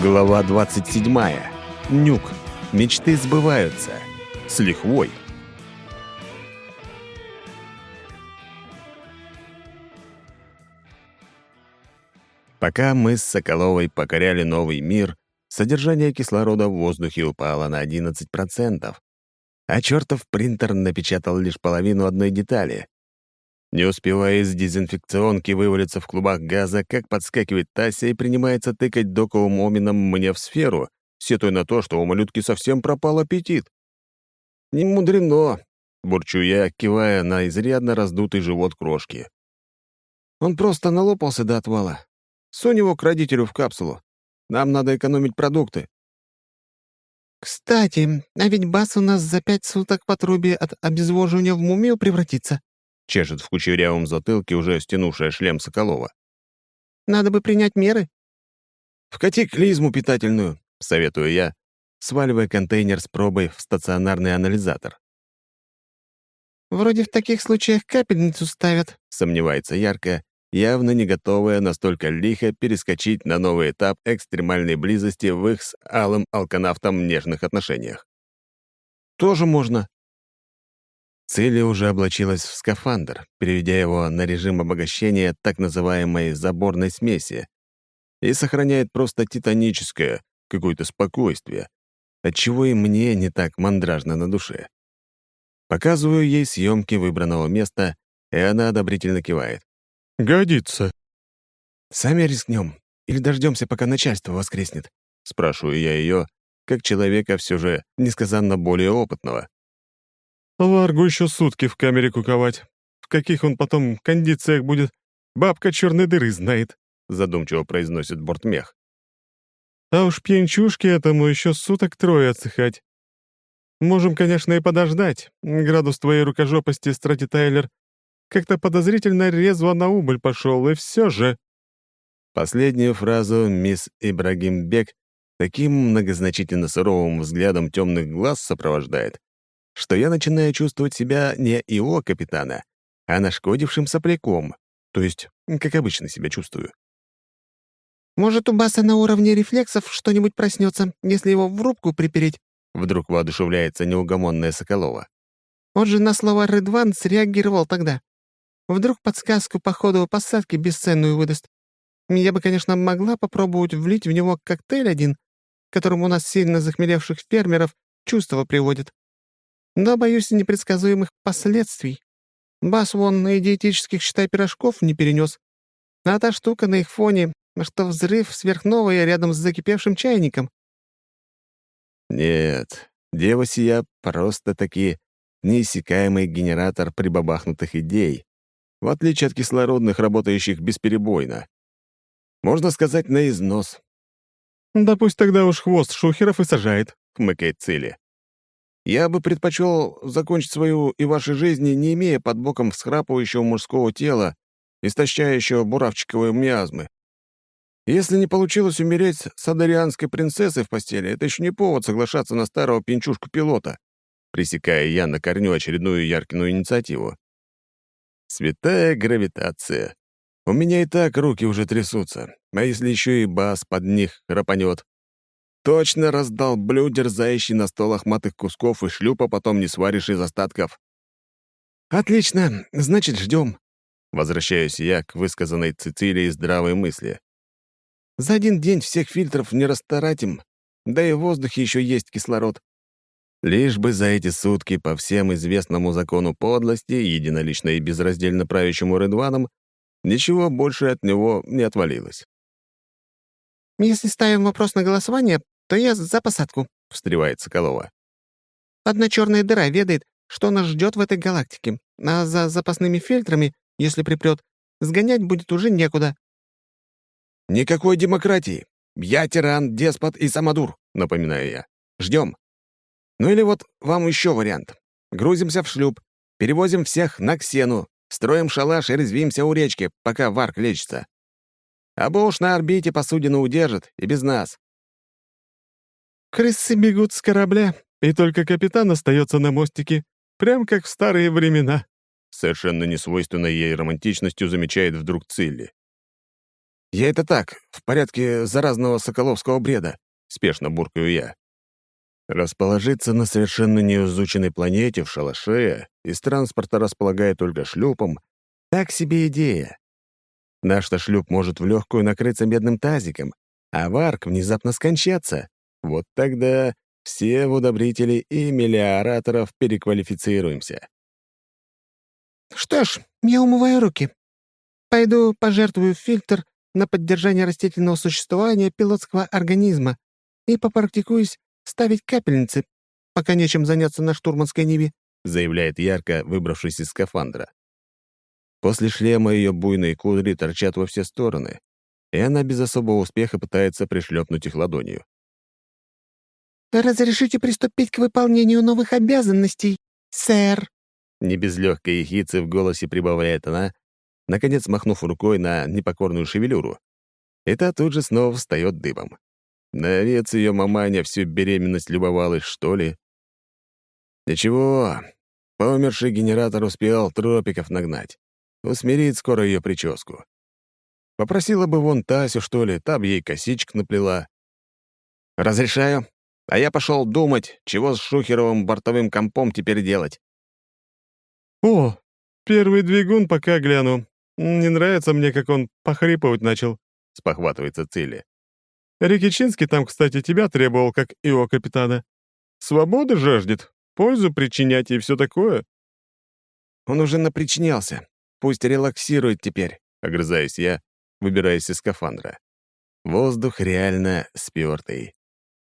Глава 27. Нюк. Мечты сбываются. С лихвой. Пока мы с Соколовой покоряли новый мир, содержание кислорода в воздухе упало на 11%, а чертов принтер напечатал лишь половину одной детали. Не успевая из дезинфекционки вывалиться в клубах газа, как подскакивает Тася и принимается тыкать доковым омином мне в сферу, сетуя на то, что у малютки совсем пропал аппетит. «Не мудрено», — бурчу я, кивая на изрядно раздутый живот крошки. «Он просто налопался до отвала. Сунь его к родителю в капсулу. Нам надо экономить продукты». «Кстати, а ведь Бас у нас за пять суток по трубе от обезвоживания в мумию превратится», — чешет в кучерявом затылке уже стянувшая шлем Соколова. «Надо бы принять меры». «Вкати клизму питательную», — советую я, сваливая контейнер с пробой в стационарный анализатор. «Вроде в таких случаях капельницу ставят», — сомневается ярко, явно не готовая настолько лихо перескочить на новый этап экстремальной близости в их с алым алканавтом нежных отношениях. «Тоже можно», Цилли уже облачилась в скафандр, переведя его на режим обогащения так называемой заборной смеси, и сохраняет просто титаническое, какое-то спокойствие, отчего и мне не так мандражно на душе. Показываю ей съемки выбранного места, и она одобрительно кивает. «Годится». «Сами рискнем или дождемся, пока начальство воскреснет?» — спрашиваю я ее, как человека все же несказанно более опытного. Ларгу еще сутки в камере куковать. В каких он потом кондициях будет, бабка черной дыры знает», — задумчиво произносит бортмех. «А уж пьянчушки этому еще суток трое отсыхать. Можем, конечно, и подождать. Градус твоей рукожопости, Страти Тайлер, как-то подозрительно резво на убыль пошел, и все же...» Последнюю фразу мисс Ибрагимбек таким многозначительно суровым взглядом темных глаз сопровождает, что я начинаю чувствовать себя не ИО капитана, а нашкодившим сопляком, то есть, как обычно себя чувствую. «Может, у Баса на уровне рефлексов что-нибудь проснется, если его в рубку припереть?» Вдруг воодушевляется неугомонная Соколова. Он же на слова «Редван» среагировал тогда. Вдруг подсказку по ходу посадки бесценную выдаст. Я бы, конечно, могла попробовать влить в него коктейль один, которым у нас сильно захмелевших фермеров чувства приводит. Но боюсь непредсказуемых последствий. Бас вон и диетических, считай, пирожков не перенес. А та штука на их фоне, что взрыв сверхновой рядом с закипевшим чайником. Нет, дева сия просто-таки неиссякаемый генератор прибабахнутых идей, в отличие от кислородных, работающих бесперебойно. Можно сказать, на износ. «Да пусть тогда уж хвост шухеров и сажает», — хмыкает Цили. Я бы предпочел закончить свою и вашей жизни, не имея под боком всхрапывающего мужского тела, истощающего буравчиковые миазмы. Если не получилось умереть с адарианской принцессой в постели, это еще не повод соглашаться на старого пинчушку-пилота, пресекая я на корню очередную Яркину инициативу. Святая гравитация. У меня и так руки уже трясутся, а если еще и бас под них рапанет, Точно раздал блю, дерзающий на стол лохматых кусков, и шлюпа потом не сваришь из остатков. «Отлично, значит, ждем. Возвращаюсь я к высказанной Цицилии здравой мысли. «За один день всех фильтров не растаратим, да и в воздухе еще есть кислород. Лишь бы за эти сутки по всем известному закону подлости, единолично и безраздельно правящему Редваном, ничего больше от него не отвалилось. «Если ставим вопрос на голосование, то я за посадку», — встревает Соколова. «Одна черная дыра ведает, что нас ждет в этой галактике, а за запасными фильтрами, если припрет, сгонять будет уже некуда». «Никакой демократии. Я тиран, деспот и самодур», — напоминаю я. «Ждем. Ну или вот вам еще вариант. Грузимся в шлюп, перевозим всех на Ксену, строим шалаш и резвимся у речки, пока Варк лечится. А уж на орбите посудину удержит и без нас. Крысы бегут с корабля, и только капитан остается на мостике, прям как в старые времена. Совершенно несвойственной ей романтичностью замечает вдруг Цилли. Я это так, в порядке заразного соколовского бреда», — спешно буркаю я. Расположиться на совершенно неизученной планете в шалаше из транспорта располагая только шлюпом — так себе идея. Наш-то шлюп может в легкую накрыться медным тазиком, а варк внезапно скончаться. Вот тогда все в удобрители и мелиораторов переквалифицируемся. «Что ж, я умываю руки. Пойду пожертвую фильтр на поддержание растительного существования пилотского организма и попрактикуюсь ставить капельницы, пока нечем заняться на штурманской ниве», заявляет ярко, выбравшись из скафандра. После шлема ее буйные кудри торчат во все стороны, и она без особого успеха пытается пришлепнуть их ладонью. «Разрешите приступить к выполнению новых обязанностей, сэр?» Не без легкой ехицы в голосе прибавляет она, наконец махнув рукой на непокорную шевелюру. И та тут же снова встает дыбом. На овец ее маманя всю беременность любовалась, что ли? Ничего, померший генератор успел тропиков нагнать. Усмирит скоро ее прическу. Попросила бы вон Тасю, что ли, там ей косичек наплела. «Разрешаю. А я пошел думать, чего с Шухеровым бортовым компом теперь делать». «О, первый двигун пока гляну. Не нравится мне, как он похрипывать начал», — спохватывается Цилли. «Рикичинский там, кстати, тебя требовал, как ИО капитана. Свободы жаждет, пользу причинять и все такое». «Он уже напричинялся. Пусть релаксирует теперь», — огрызаюсь я, выбираясь из скафандра. Воздух реально спёртый.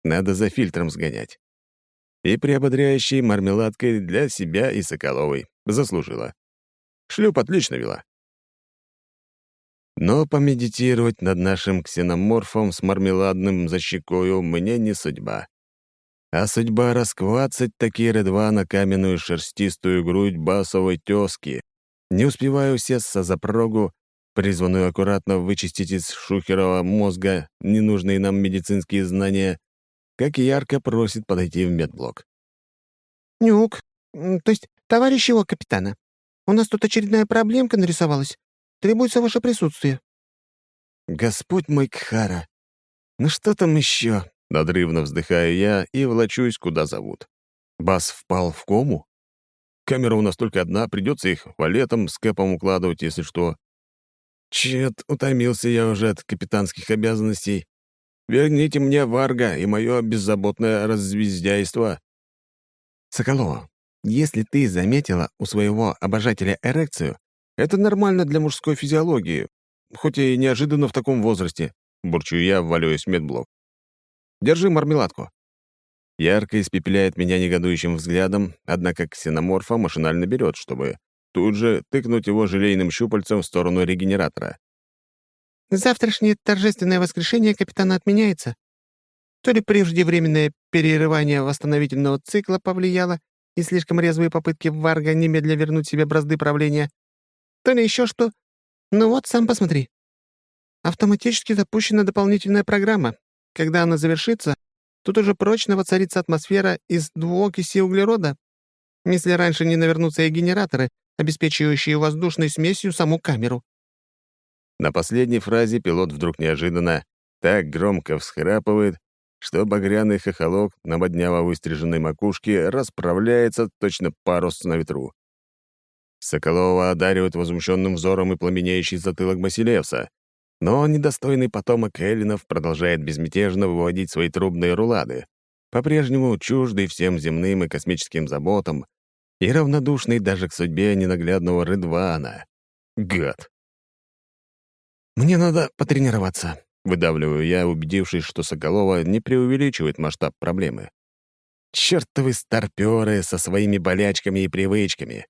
Надо за фильтром сгонять. И приободряющей мармеладкой для себя и Соколовой. Заслужила. Шлюп отлично вела. Но помедитировать над нашим ксеноморфом с мармеладным защекою мне не судьба. А судьба расквацать такие редва на каменную шерстистую грудь басовой тёзки. Не успеваю сесться за прогу, призванную аккуратно вычистить из шухерова мозга ненужные нам медицинские знания, как ярко просит подойти в медблок. «Нюк, то есть товарищ его капитана, у нас тут очередная проблемка нарисовалась. Требуется ваше присутствие». «Господь мой Кхара, ну что там еще?» Надрывно вздыхаю я и влачусь, куда зовут. Бас впал в кому? Камера у нас только одна, придется их валетом с кэпом укладывать, если что. Чет, утомился я уже от капитанских обязанностей. Верните мне Варга и мое беззаботное раззвездяйство. Соколова, если ты заметила у своего обожателя эрекцию, это нормально для мужской физиологии, хоть и неожиданно в таком возрасте, бурчу я, вваливаясь в медблок. Держи мармеладку. Ярко испепеляет меня негодующим взглядом, однако ксеноморфа машинально берет, чтобы тут же тыкнуть его желейным щупальцем в сторону регенератора. «Завтрашнее торжественное воскрешение капитана отменяется. То ли преждевременное перерывание восстановительного цикла повлияло, и слишком резвые попытки Варга немедля вернуть себе бразды правления, то ли еще что. Ну вот, сам посмотри. Автоматически запущена дополнительная программа. Когда она завершится, тут уже прочно воцарится атмосфера из двуокиси углерода, если раньше не навернутся и генераторы, обеспечивающие воздушной смесью саму камеру. На последней фразе пилот вдруг неожиданно так громко всхрапывает, что багряный хохолок на бодняво выстриженной макушке расправляется точно парус на ветру. Соколова одаривает возмущенным взором и пламенеющий затылок Басилевса, но недостойный потомок Эллинов продолжает безмятежно выводить свои трубные рулады, по-прежнему чуждый всем земным и космическим заботам и равнодушный даже к судьбе ненаглядного Рыдвана. Гад! «Мне надо потренироваться», — выдавливаю я, убедившись, что Соколова не преувеличивает масштаб проблемы. «Чёртовы старпёры со своими болячками и привычками.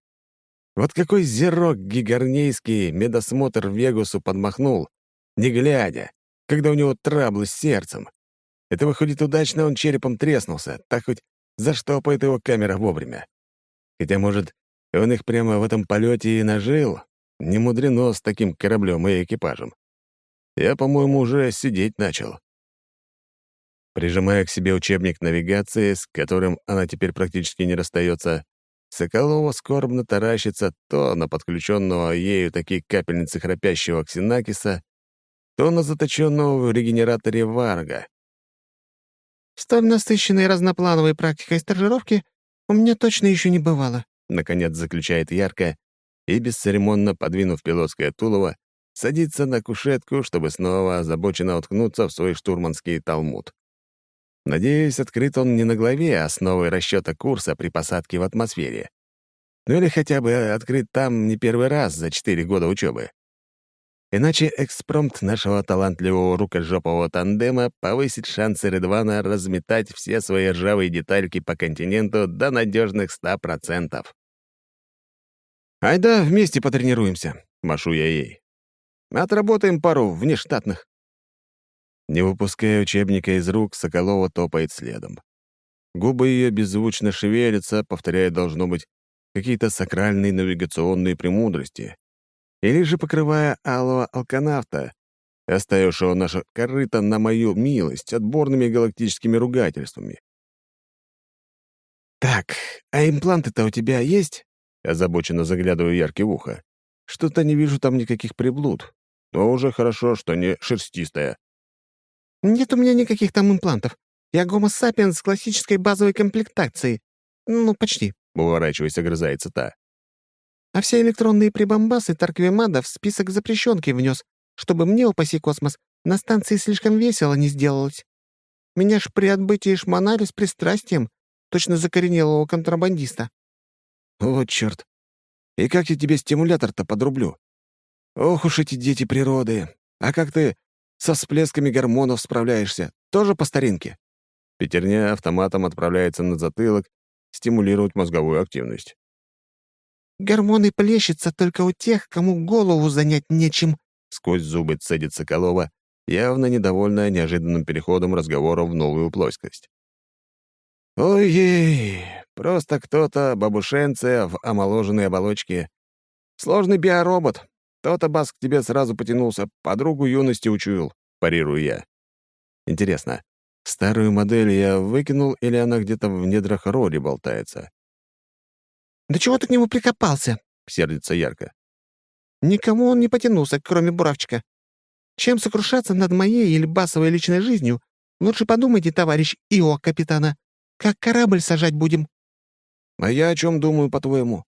Вот какой зерок гигарнейский медосмотр Вегусу подмахнул, не глядя, когда у него траблы с сердцем. Это выходит удачно, он черепом треснулся, так хоть заштопает его камера вовремя. Хотя, может, он их прямо в этом полете и нажил, не мудрено с таким кораблем и экипажем. Я, по-моему, уже сидеть начал. Прижимая к себе учебник навигации, с которым она теперь практически не расстается, Соколова скорбно таращится то на подключенного ею такие капельницы храпящего ксенакиса, то на заточенного в регенераторе Варга. «Столь насыщенной разноплановой практикой стажировки у меня точно еще не бывало», — наконец заключает Ярко и, бесцеремонно подвинув пилотское тулово, садится на кушетку, чтобы снова озабоченно уткнуться в свой штурманский талмуд. Надеюсь, открыт он не на главе основы расчета курса при посадке в атмосфере. Ну или хотя бы открыт там не первый раз за четыре года учебы. Иначе экспромт нашего талантливого рукожопового тандема повысит шансы Редвана разметать все свои ржавые детальки по континенту до надежных ста процентов. «Айда вместе потренируемся», — машу я ей. «Отработаем пару внештатных». Не выпуская учебника из рук, Соколова топает следом. Губы ее беззвучно шевелятся, повторяя, должно быть, какие-то сакральные навигационные премудрости. Или же покрывая алого алканавта, оставившего наше корыто на мою милость отборными галактическими ругательствами. «Так, а импланты-то у тебя есть?» Озабоченно заглядываю яркий в ухо. «Что-то не вижу там никаких приблуд. Но уже хорошо, что не шерстистая». «Нет у меня никаких там имплантов. Я гомо сапиенс с классической базовой комплектацией. Ну, почти», — уворачиваясь, огрызается та. «А все электронные прибамбасы Тарквимада в список запрещенки внес, чтобы мне, упаси космос, на станции слишком весело не сделалось. Меня ж при отбытии шмонали с пристрастием, точно закоренелого контрабандиста». «Вот черт! И как я тебе стимулятор-то подрублю? Ох уж эти дети природы! А как ты со всплесками гормонов справляешься. Тоже по старинке». Пятерня автоматом отправляется на затылок стимулировать мозговую активность. «Гормоны плещутся только у тех, кому голову занять нечем», — сквозь зубы цедит Соколова, явно недовольная неожиданным переходом разговора в новую плоскость. «Ой-ей, просто кто-то бабушенция в омоложенной оболочке. Сложный биоробот, то-то Бас к тебе сразу потянулся, подругу юности учуял», — парирую я. Интересно, старую модель я выкинул или она где-то в недрах Рори болтается? «Да чего ты к нему прикопался?» — сердится ярко. «Никому он не потянулся, кроме Буравчика. Чем сокрушаться над моей или Басовой личной жизнью, лучше подумайте, товарищ Ио, капитана, как корабль сажать будем». «А я о чем думаю, по-твоему?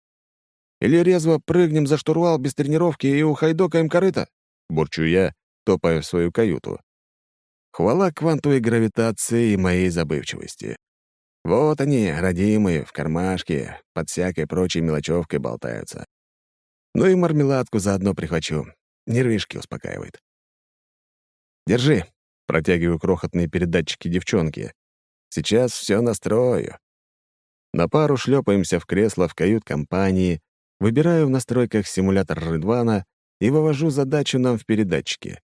Или резво прыгнем за штурвал без тренировки и ухайдокаем корыто?» — бурчу я, топая в свою каюту. Хвала квантовой гравитации и моей забывчивости. Вот они, родимые, в кармашке, под всякой прочей мелочевкой болтаются. Ну и мармеладку заодно прихвачу. Нервишки успокаивает. «Держи», — протягиваю крохотные передатчики девчонки. «Сейчас все настрою». На пару шлепаемся в кресло в кают-компании, Выбираю в настройках симулятор Рыдвана и вывожу задачу нам в передатчике.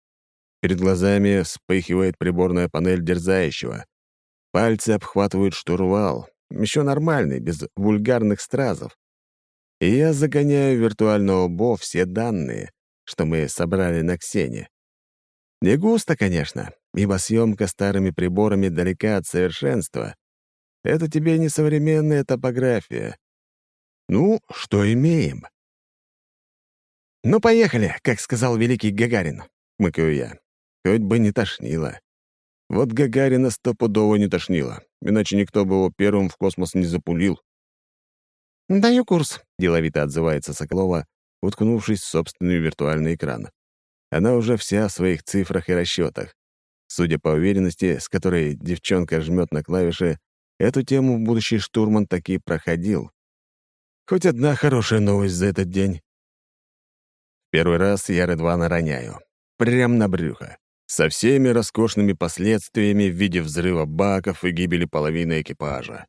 Перед глазами вспыхивает приборная панель дерзающего. Пальцы обхватывают штурвал, еще нормальный, без вульгарных стразов. И я загоняю в виртуального Бо все данные, что мы собрали на Ксене. Не густо, конечно, ибо съемка старыми приборами далека от совершенства. Это тебе не современная топография, ну, что имеем? «Ну, поехали», как сказал великий Гагарин, — мыкаю я. Хоть бы не тошнило. Вот Гагарина стопудово не тошнило, иначе никто бы его первым в космос не запулил. «Даю курс», — деловито отзывается Соколова, уткнувшись в собственный виртуальный экран. Она уже вся в своих цифрах и расчетах. Судя по уверенности, с которой девчонка жмет на клавиши, эту тему будущий штурман таки проходил. Хоть одна хорошая новость за этот день. Первый раз я Редвана роняю. Прям на брюхо. Со всеми роскошными последствиями в виде взрыва баков и гибели половины экипажа.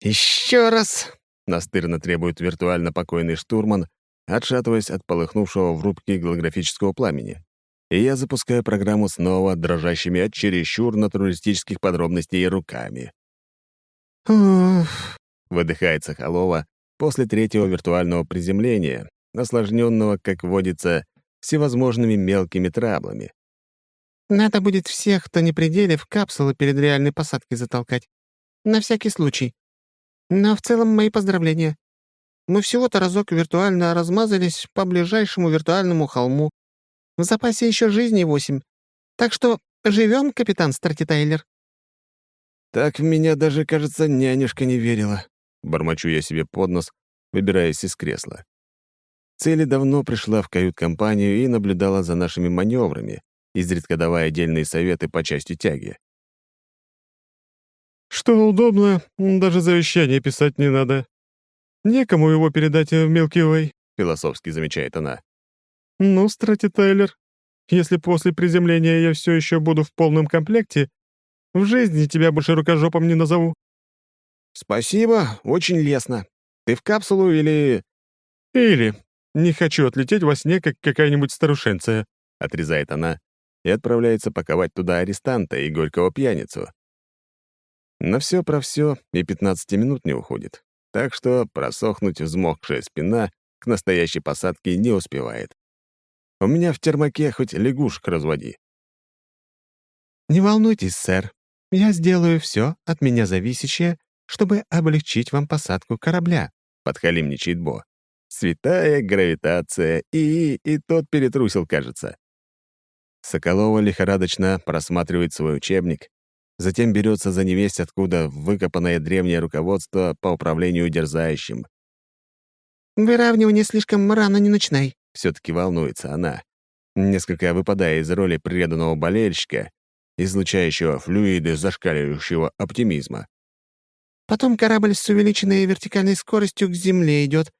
«Еще раз!» — настырно требует виртуально покойный штурман, отшатываясь от полыхнувшего в рубке голографического пламени. И я запускаю программу снова дрожащими от чересчур натуралистических подробностей руками. «Уф!» — выдыхает Соколова, после третьего виртуального приземления, осложненного, как водится, всевозможными мелкими траблами. «Надо будет всех, кто не пределе, в капсулы перед реальной посадкой затолкать. На всякий случай. Но в целом мои поздравления. Мы всего-то разок виртуально размазались по ближайшему виртуальному холму, В запасе еще жизни восемь. Так что живем, капитан Стратитайлер». Так в меня даже, кажется, нянюшка не верила. Бормочу я себе под нос, выбираясь из кресла. Цели давно пришла в кают-компанию и наблюдала за нашими маневрами, изредка давая отдельные советы по части тяги. «Что удобно, даже завещание писать не надо. Некому его передать в Милки Уэй», — философски замечает она. «Ну, Страти Тайлер, если после приземления я все еще буду в полном комплекте, в жизни тебя больше рукожопом не назову». «Спасибо, очень лестно. Ты в капсулу или...» «Или не хочу отлететь во сне, как какая-нибудь старушенция», — отрезает она и отправляется паковать туда арестанта и горького пьяницу. На все про все и 15 минут не уходит, так что просохнуть взмокшая спина к настоящей посадке не успевает. У меня в термаке хоть лягушек разводи. «Не волнуйтесь, сэр. Я сделаю все от меня зависящее, чтобы облегчить вам посадку корабля», — подхалимничает Бо. Святая гравитация, и, и тот перетрусил, кажется. Соколова лихорадочно просматривает свой учебник, затем берется за невесть откуда выкопанное древнее руководство по управлению дерзающим. «Выравнивание слишком рано не начинай», — все-таки волнуется она, несколько выпадая из роли преданного болельщика, излучающего флюиды зашкаливающего оптимизма. «Потом корабль с увеличенной вертикальной скоростью к земле идет,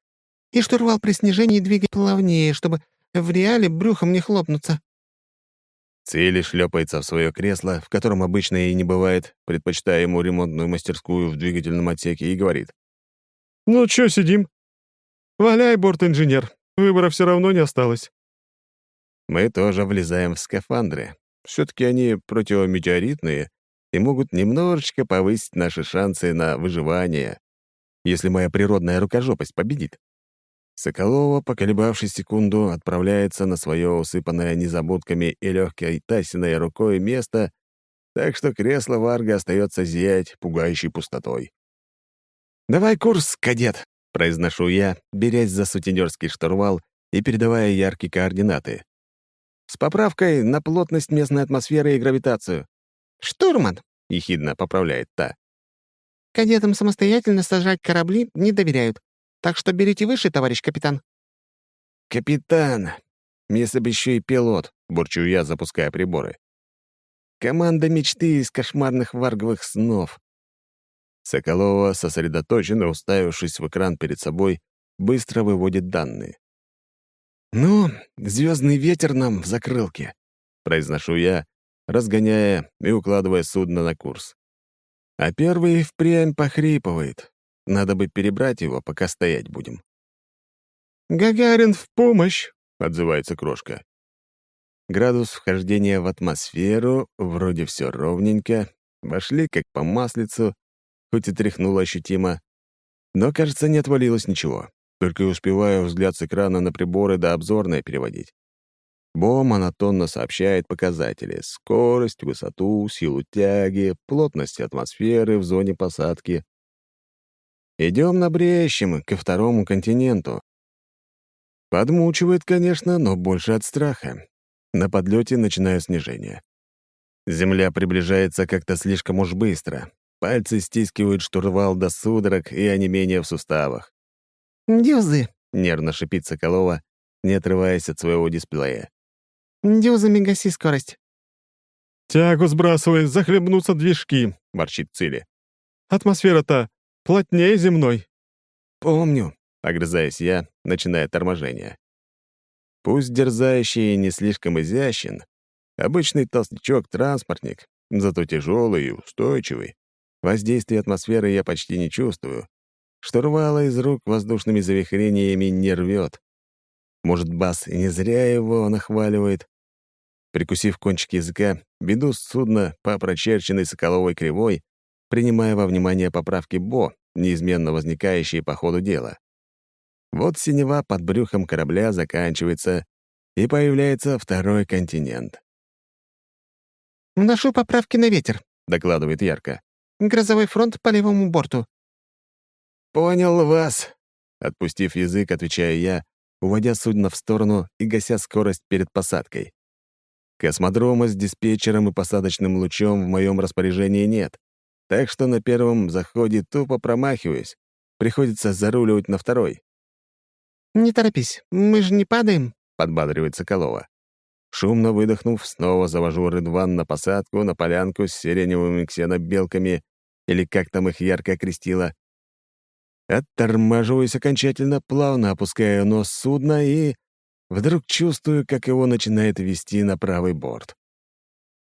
и штурвал при снижении двигай плавнее, чтобы в реале брюхом не хлопнуться». Цели шлепается в свое кресло, в котором обычно и не бывает, предпочитая ему ремонтную мастерскую в двигательном отсеке, и говорит. «Ну, чё сидим? Валяй, борт-инженер, выбора все равно не осталось». Мы тоже влезаем в скафандры. Все таки они противометеоритные и могут немножечко повысить наши шансы на выживание, если моя природная рукожопость победит. Соколова, поколебавшись секунду, отправляется на свое усыпанное незабудками и легкой Тасиной рукой место, так что кресло Варга остается зиять пугающей пустотой. «Давай курс, кадет!» — произношу я, берясь за сутенерский штурвал и передавая яркие координаты. «С поправкой на плотность местной атмосферы и гравитацию». «Штурман!» — ехидно поправляет та. «Кадетам самостоятельно сажать корабли не доверяют. Так что берите выше, товарищ капитан». «Капитан! Если бы еще и пилот», — бурчу я, запуская приборы. «Команда мечты из кошмарных варговых снов». Соколова, сосредоточенно уставившись в экран перед собой, быстро выводит данные. «Ну, звездный ветер нам в закрылке», — произношу я, разгоняя и укладывая судно на курс. А первый впрямь похрипывает, надо бы перебрать его, пока стоять будем. «Гагарин в помощь!» — отзывается крошка. Градус вхождения в атмосферу, вроде все ровненько, вошли как по маслицу, хоть и тряхнуло ощутимо. Но, кажется, не отвалилось ничего. Только успеваю взгляд с экрана на приборы до обзорной переводить. Бо монотонно сообщает показатели — скорость, высоту, силу тяги, плотность атмосферы в зоне посадки. Идем на Брещем, ко второму континенту. Подмучивает, конечно, но больше от страха. На подлете начинаю снижение. Земля приближается как-то слишком уж быстро. Пальцы стискивают штурвал до судорог и онемения в суставах. «Дюзы!» — нервно шипит Соколова, не отрываясь от своего дисплея. «Дюзами гаси скорость». «Тягу сбрасывай, захлебнутся движки», — ворчит Цили. «Атмосфера-то Плотнее земной». «Помню», — огрызаюсь я, начиная торможение. Пусть дерзающий и не слишком изящен, обычный толстячок-транспортник, зато тяжелый и устойчивый. Воздействие атмосферы я почти не чувствую. Штурвала из рук воздушными завихрениями не рвет. Может, Бас и не зря его нахваливает. Прикусив кончик языка, веду судно по прочерченной соколовой кривой, принимая во внимание поправки Бо, неизменно возникающие по ходу дела. Вот синева под брюхом корабля заканчивается, и появляется второй континент. «Вношу поправки на ветер», — докладывает ярко. «Грозовой фронт по левому борту». «Понял вас», — отпустив язык, отвечаю я, уводя судно в сторону и гася скорость перед посадкой. Космодрома с диспетчером и посадочным лучом в моем распоряжении нет, так что на первом заходе тупо промахиваюсь. Приходится заруливать на второй. «Не торопись, мы же не падаем», — подбадривает Соколова. Шумно выдохнув, снова завожу Рыдван на посадку на полянку с сиреневыми ксенобелками, или как там их ярко окрестила. Оттормаживаюсь окончательно, плавно опускаю нос судна и... Вдруг чувствую, как его начинает вести на правый борт.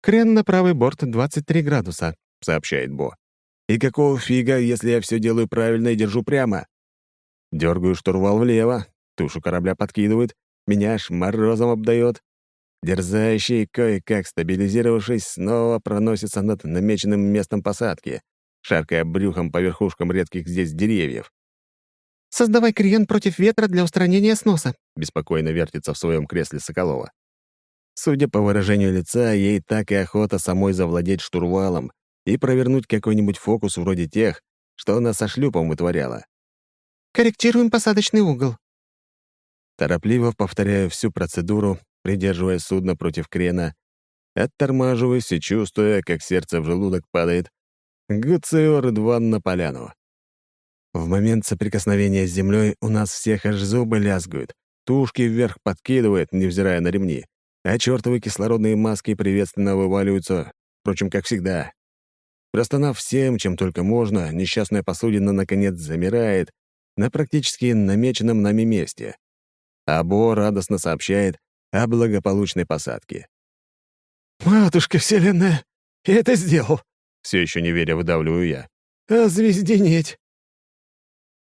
«Крен на правый борт 23 градуса», — сообщает Бо. «И какого фига, если я все делаю правильно и держу прямо?» Дергаю штурвал влево, тушу корабля подкидывает, меня аж морозом обдает. Дерзающий, кое-как стабилизировавшись, снова проносится над намеченным местом посадки, шаркая брюхом по верхушкам редких здесь деревьев. «Создавай крен против ветра для устранения сноса», — беспокойно вертится в своем кресле Соколова. Судя по выражению лица, ей так и охота самой завладеть штурвалом и провернуть какой-нибудь фокус вроде тех, что она со шлюпом вытворяла. «Корректируем посадочный угол». Торопливо повторяю всю процедуру, придерживая судно против крена, оттормаживаюсь и чувствуя, как сердце в желудок падает, гуцею Рыдван на поляну. В момент соприкосновения с землей у нас всех аж зубы лязгают, тушки вверх подкидывает, невзирая на ремни, а чертовы кислородные маски приветственно вываливаются, впрочем, как всегда. Простонав всем, чем только можно, несчастная посудина наконец замирает на практически намеченном нами месте. Або радостно сообщает о благополучной посадке. «Матушка Вселенная, я это сделал!» Все еще не веря, выдавливаю я. «А звезденеть!»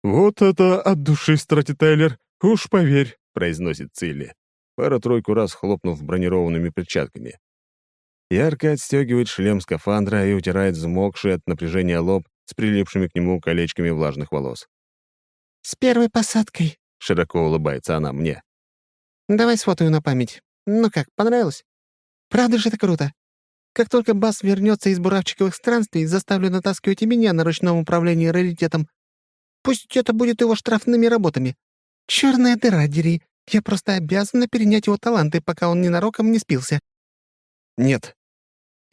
«Вот это от души, стратитайлер, уж поверь», — произносит Цилли, пару-тройку раз хлопнув бронированными перчатками. Ярко отстегивает шлем скафандра и утирает взмокший от напряжения лоб с прилипшими к нему колечками влажных волос. «С первой посадкой», — широко улыбается она мне. «Давай сфотою на память. Ну как, понравилось? Правда же это круто? Как только Бас вернется из буравчиковых странствий, заставлю натаскивать и меня на ручном управлении раритетом. Пусть это будет его штрафными работами. Черная дыра, дери. Я просто обязана перенять его таланты, пока он ненароком не спился». «Нет.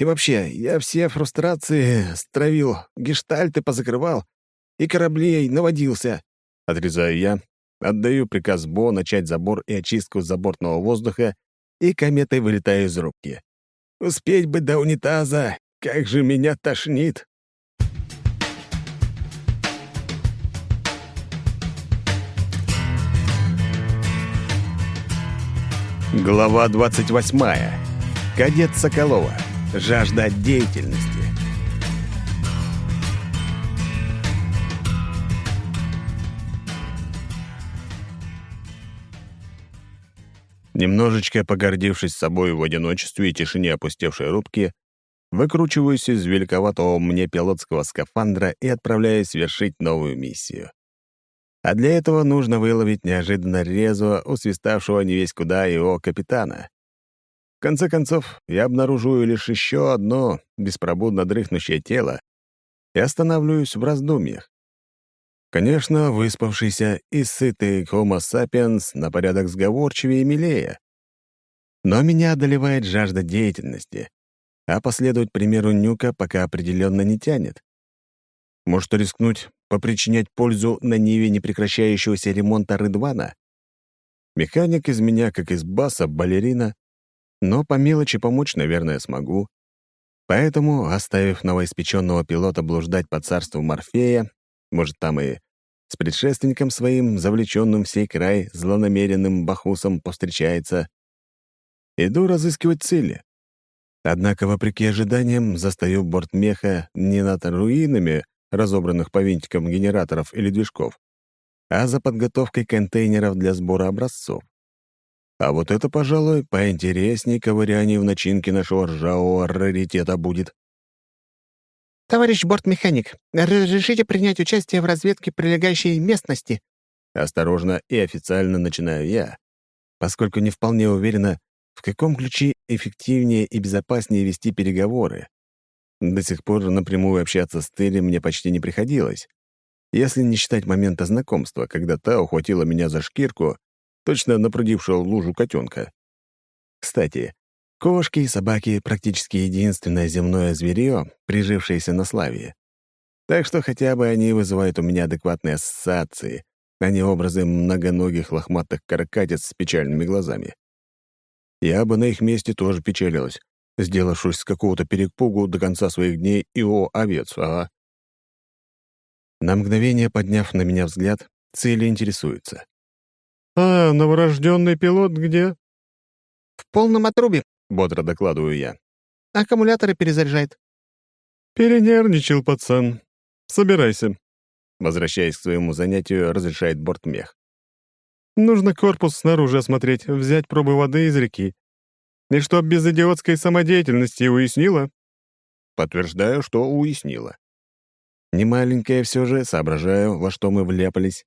И вообще, я все фрустрации стравил, гештальты позакрывал и кораблей наводился». Отрезаю я, отдаю приказ Бо начать забор и очистку забортного воздуха и кометой вылетаю из рубки. «Успеть бы до унитаза! Как же меня тошнит!» Глава 28. Кадет Соколова. Жажда деятельности. Немножечко погордившись собой в одиночестве и тишине опустевшей рубки, выкручиваюсь из великоватого мне пилотского скафандра и отправляюсь вершить новую миссию. А для этого нужно выловить неожиданно резво усвиставшего не весь куда его капитана. В конце концов, я обнаруживаю лишь еще одно беспробудно дрыхнущее тело и останавливаюсь в раздумьях. Конечно, выспавшийся и сытый Homo sapiens на порядок сговорчивее и милее. Но меня одолевает жажда деятельности, а последовать примеру Нюка пока определенно не тянет. Может, рискнуть попричинять пользу на ниве непрекращающегося ремонта Рыдвана? Механик из меня, как из баса, балерина, но по мелочи помочь, наверное, смогу. Поэтому, оставив новоиспеченного пилота блуждать по царству Морфея, может, там и с предшественником своим, завлеченным в сей край, злонамеренным бахусом повстречается, иду разыскивать цели. Однако, вопреки ожиданиям, застаю борт меха не над руинами разобранных по винтикам генераторов или движков, а за подготовкой контейнеров для сбора образцов. А вот это, пожалуй, поинтересней ковыряние в начинке нашего ржавого раритета будет. «Товарищ бортмеханик, разрешите принять участие в разведке прилегающей местности?» Осторожно и официально начинаю я, поскольку не вполне уверена, в каком ключе эффективнее и безопаснее вести переговоры. До сих пор напрямую общаться с Терри мне почти не приходилось. Если не считать момента знакомства, когда та ухватила меня за шкирку точно напрудившего лужу котенка. Кстати, кошки и собаки — практически единственное земное зверье, прижившееся на славе. Так что хотя бы они вызывают у меня адекватные ассоциации, а не образы многоногих лохматых каракатиц с печальными глазами. Я бы на их месте тоже печалилась, сделавшись с какого-то перепугу до конца своих дней и о овец, ага. На мгновение, подняв на меня взгляд, Цели интересуется. «А, новорожденный пилот где?» «В полном отрубе», — бодро докладываю я. «Аккумуляторы перезаряжает». «Перенервничал пацан. Собирайся», — возвращаясь к своему занятию, разрешает бортмех. «Нужно корпус снаружи осмотреть, взять пробы воды из реки. И чтоб без идиотской самодеятельности уяснила?» Подтверждаю, что уяснила. Немаленькая все же, соображаю, во что мы вляпались.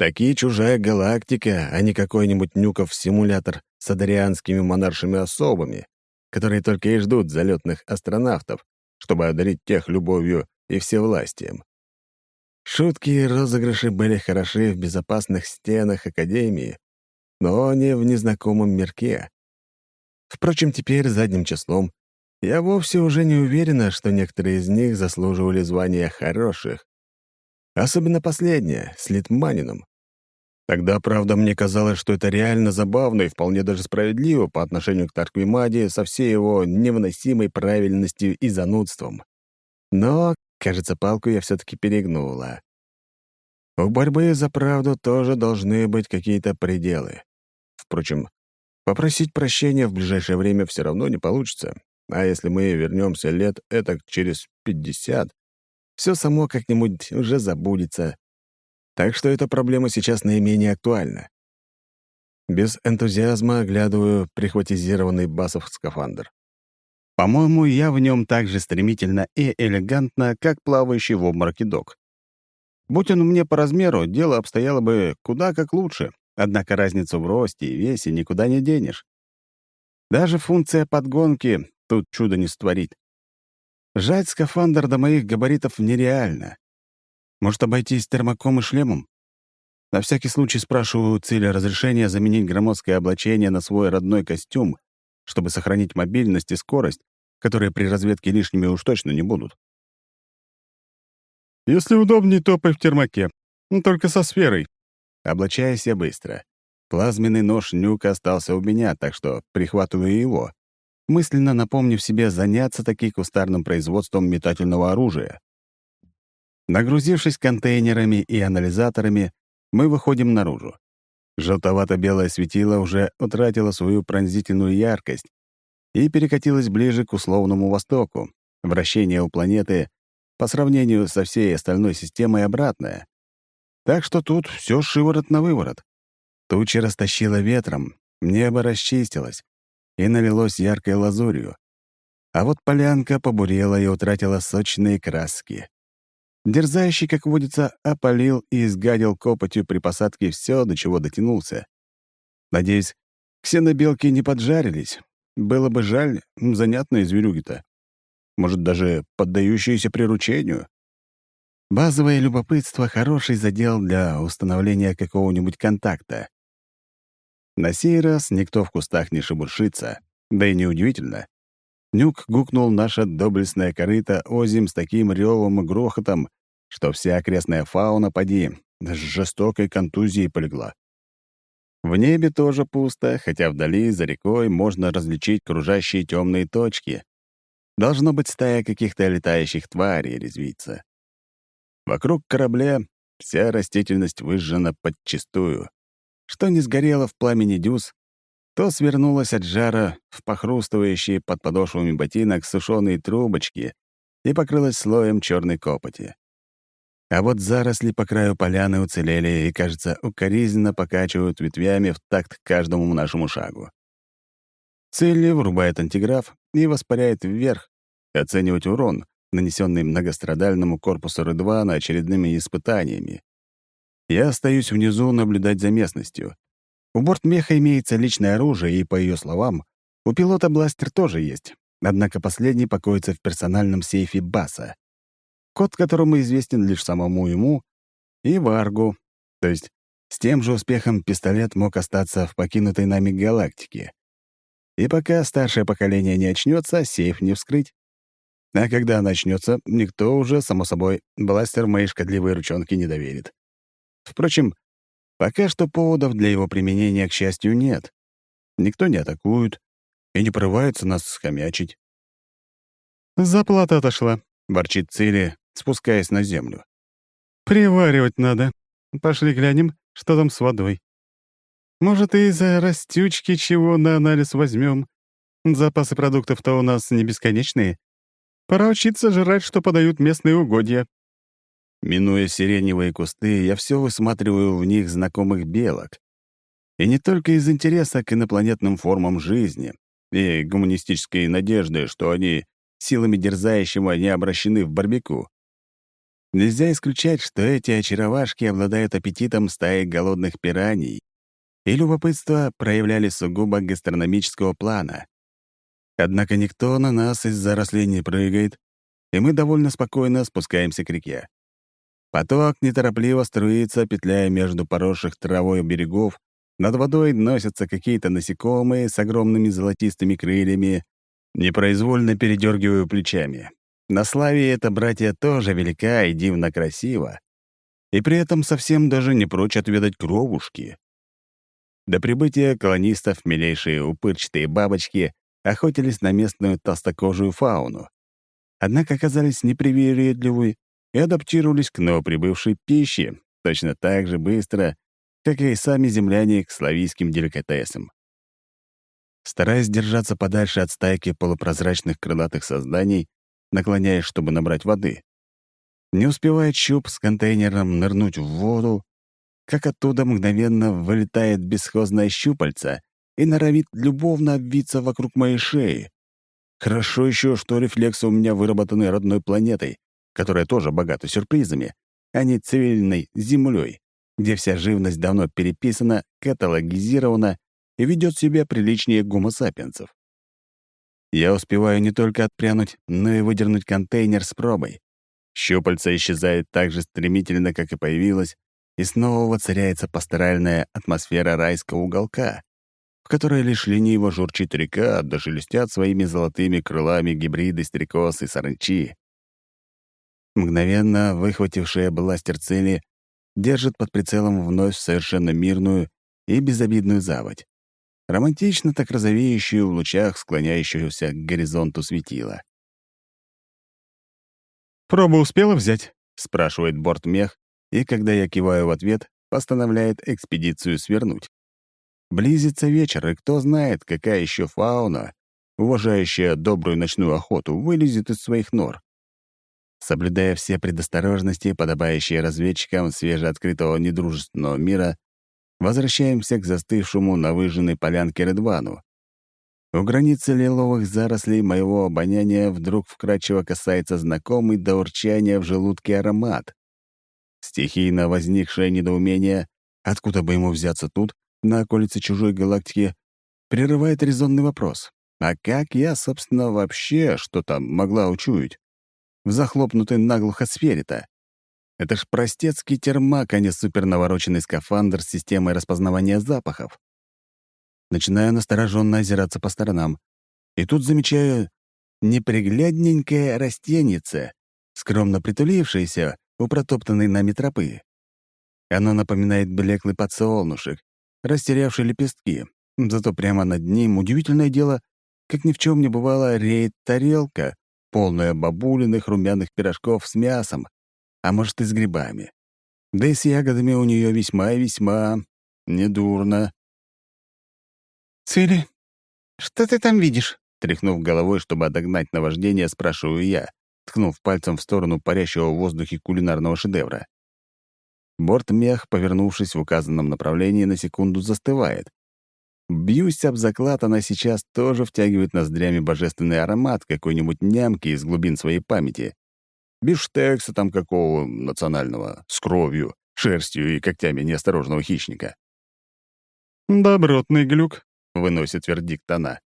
Такие чужая галактика, а не какой-нибудь нюков-симулятор с адарианскими монаршими особами, которые только и ждут залетных астронавтов, чтобы одарить тех любовью и всевластием. Шутки и розыгрыши были хороши в безопасных стенах Академии, но не в незнакомом мирке. Впрочем, теперь задним числом я вовсе уже не уверена, что некоторые из них заслуживали звания хороших. Особенно последняя, с Литманином. Тогда, правда, мне казалось, что это реально забавно и вполне даже справедливо по отношению к Тарквимаде со всей его невыносимой правильностью и занудством. Но, кажется, палку я все-таки перегнула. У борьбы за правду тоже должны быть какие-то пределы. Впрочем, попросить прощения в ближайшее время все равно не получится. А если мы вернемся лет это через пятьдесят, все само как-нибудь уже забудется, так что эта проблема сейчас наименее актуальна. Без энтузиазма оглядываю прихватизированный басов скафандр. По-моему, я в нем так же стремительно и элегантно, как плавающий в обмороке док. Будь он мне по размеру, дело обстояло бы куда как лучше, однако разницу в росте и весе никуда не денешь. Даже функция подгонки тут чудо не створит. Жать скафандр до моих габаритов нереально. Может, обойтись термоком и шлемом? На всякий случай спрашиваю у Циля разрешения заменить громоздкое облачение на свой родной костюм, чтобы сохранить мобильность и скорость, которые при разведке лишними уж точно не будут. «Если удобнее, топай в термоке. Но только со сферой». Облачаюсь я быстро. Плазменный нож Нюка остался у меня, так что прихватываю его, мысленно напомнив себе заняться таки кустарным производством метательного оружия. Нагрузившись контейнерами и анализаторами, мы выходим наружу. Желтовато-белое светило уже утратило свою пронзительную яркость и перекатилось ближе к условному востоку. Вращение у планеты по сравнению со всей остальной системой обратное. Так что тут все шиворот на выворот. Тучи растащило ветром, небо расчистилось и налилось яркой лазурью. А вот полянка побурела и утратила сочные краски. Дерзающий, как водится, опалил и изгадил копотью при посадке все, до чего дотянулся. Надеюсь, ксенобелки не поджарились. Было бы жаль, занятные зверюги-то. Может, даже поддающиеся приручению. Базовое любопытство — хороший задел для установления какого-нибудь контакта. На сей раз никто в кустах не шебуршится, да и неудивительно. Нюк гукнул наша доблестная корыта озим с таким ревом и грохотом, что вся окрестная фауна поди с жестокой контузией полегла. В небе тоже пусто, хотя вдали, за рекой, можно различить кружащие темные точки. Должно быть стая каких-то летающих тварей резвится. Вокруг корабля вся растительность выжжена подчистую. Что не сгорело в пламени дюз, то свернулась от жара в похрустывающие под подошвами ботинок сушеные трубочки и покрылась слоем черной копоти. А вот заросли по краю поляны уцелели и, кажется, укоризненно покачивают ветвями в такт каждому нашему шагу. Целли врубает антиграф и воспаряет вверх, оценивать урон, нанесенный многострадальному корпусу Рыдвана очередными испытаниями. Я остаюсь внизу наблюдать за местностью. У бортмеха имеется личное оружие, и, по ее словам, у пилота бластер тоже есть, однако последний покоится в персональном сейфе Баса, код которому известен лишь самому ему и Варгу, то есть С тем же успехом пистолет мог остаться в покинутой нами галактике. И пока старшее поколение не очнется, сейф не вскрыть. А когда начнется, никто уже, само собой, бластер моей шкодливой ручонки не доверит. Впрочем, пока что поводов для его применения, к счастью, нет. Никто не атакует и не порывается нас схомячить. «Заплата отошла», — ворчит Цири, спускаясь на землю. «Приваривать надо. Пошли глянем, что там с водой. Может, и за растючки чего на анализ возьмем. Запасы продуктов-то у нас не бесконечные. Пора учиться жрать, что подают местные угодья». Минуя сиреневые кусты, я все высматриваю в них знакомых белок. И не только из интереса к инопланетным формам жизни и гуманистической надежды, что они силами дерзающего не обращены в барбеку. Нельзя исключать, что эти очаровашки обладают аппетитом стаи голодных пираний, и любопытство проявляли сугубо гастрономического плана. Однако никто на нас из зарослей не прыгает, и мы довольно спокойно спускаемся к реке. Поток неторопливо струится, петляя между поросших травой берегов, над водой носятся какие-то насекомые с огромными золотистыми крыльями, непроизвольно передергиваю плечами. На славе эта братья тоже велика и дивно красива, и при этом совсем даже не прочь отведать кровушки. До прибытия колонистов милейшие упырчатые бабочки охотились на местную толстокожую фауну. Однако оказались непривередливы и адаптировались к новоприбывшей пище точно так же быстро, как и сами земляне к славийским деликатесам. Стараясь держаться подальше от стайки полупрозрачных крылатых созданий, наклоняясь, чтобы набрать воды, не успевает щуп с контейнером нырнуть в воду, как оттуда мгновенно вылетает бесхозное щупальце и норовит любовно обвиться вокруг моей шеи. Хорошо еще, что рефлексы у меня выработаны родной планетой, которая тоже богата сюрпризами, а не цивильной Землей, где вся живность давно переписана, каталогизирована и ведет себя приличнее гумосапиенсов. Я успеваю не только отпрянуть, но и выдернуть контейнер с пробой. Щупальца исчезает так же стремительно, как и появилась, и снова воцаряется пасторальная атмосфера райского уголка, которой лишь лениво журчит река, да шелестят своими золотыми крылами гибриды стрекоз и саранчи. Мгновенно выхватившая бластер цели держит под прицелом вновь совершенно мирную и безобидную заводь. Романтично так розовеющую в лучах склоняющегося к горизонту светила. «Пробу успела взять?» — спрашивает бортмех, и, когда я киваю в ответ, постановляет экспедицию свернуть. Близится вечер, и кто знает, какая еще фауна, уважающая добрую ночную охоту, вылезет из своих нор. Соблюдая все предосторожности, подобающие разведчикам свежеоткрытого недружественного мира, возвращаемся к застывшему на выжженной полянке Редвану. У границы лиловых зарослей моего обоняния вдруг вкрадчиво касается знакомый до урчания в желудке аромат. Стихийно возникшее недоумение, откуда бы ему взяться тут, на околице чужой галактики, прерывает резонный вопрос. А как я, собственно, вообще что-то могла учуять? В захлопнутой наглухо сфере-то. Это ж простецкий термак, а не супернавороченный скафандр с системой распознавания запахов. Начинаю настороженно озираться по сторонам. И тут замечаю неприглядненькое растенице, скромно притулившееся у протоптанной нами тропы. Оно напоминает блеклый подсолнушек, растерявший лепестки. Зато прямо над ним, удивительное дело, как ни в чем не бывало, реет тарелка, полная бабулиных румяных пирожков с мясом, а может и с грибами. Да и с ягодами у нее весьма и весьма недурно. «Цели, что ты там видишь?» Тряхнув головой, чтобы отогнать наваждение, спрашиваю я, ткнув пальцем в сторону парящего в воздухе кулинарного шедевра. Бортмех, повернувшись в указанном направлении, на секунду застывает. Бьюсь об заклад, она сейчас тоже втягивает ноздрями божественный аромат какой-нибудь нямки из глубин своей памяти. Бифштекса там какого национального, с кровью, шерстью и когтями неосторожного хищника. «Добротный глюк», — выносит вердикт она.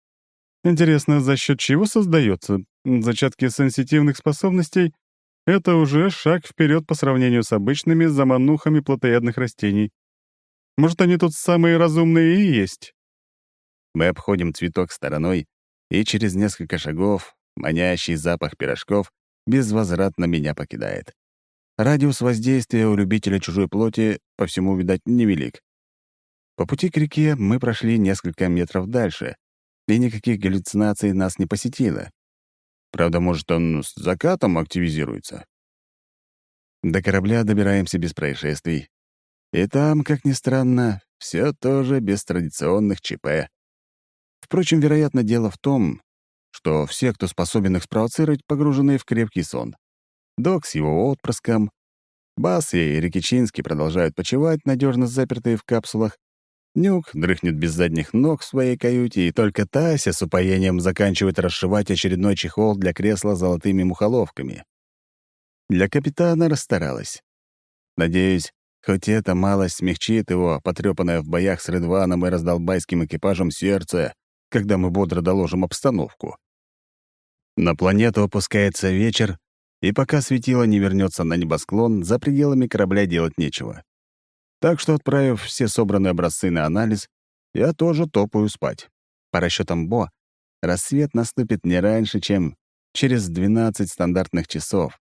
«Интересно, за счет чего создается? Зачатки сенситивных способностей это уже шаг вперед по сравнению с обычными заманухами плотоядных растений. Может, они тут самые разумные и есть?» Мы обходим цветок стороной, и через несколько шагов манящий запах пирожков безвозвратно меня покидает. Радиус воздействия у любителя чужой плоти, по всему, видать, невелик. По пути к реке мы прошли несколько метров дальше, и никаких галлюцинаций нас не посетило. Правда, может, он с закатом активизируется? До корабля добираемся без происшествий. И там, как ни странно, все тоже без традиционных ЧП. Впрочем, вероятно, дело в том, что все, кто способен их спровоцировать, погружены в крепкий сон. Док с его отпрыском, Бас и Рикичинский продолжают почивать, надежно запертые в капсулах, Нюк дрыхнет без задних ног в своей каюте, и только Тася с упоением заканчивает расшивать очередной чехол для кресла золотыми мухоловками. Для капитана расстаралась. Надеюсь, хоть это малость смягчит его, потрепанное в боях с Редваном и раздолбайским экипажем сердце, когда мы бодро доложим обстановку. На планету опускается вечер, и пока светило не вернется на небосклон, за пределами корабля делать нечего. Так что, отправив все собранные образцы на анализ, я тоже топаю спать. По расчетам Бо, рассвет наступит не раньше, чем через 12 стандартных часов.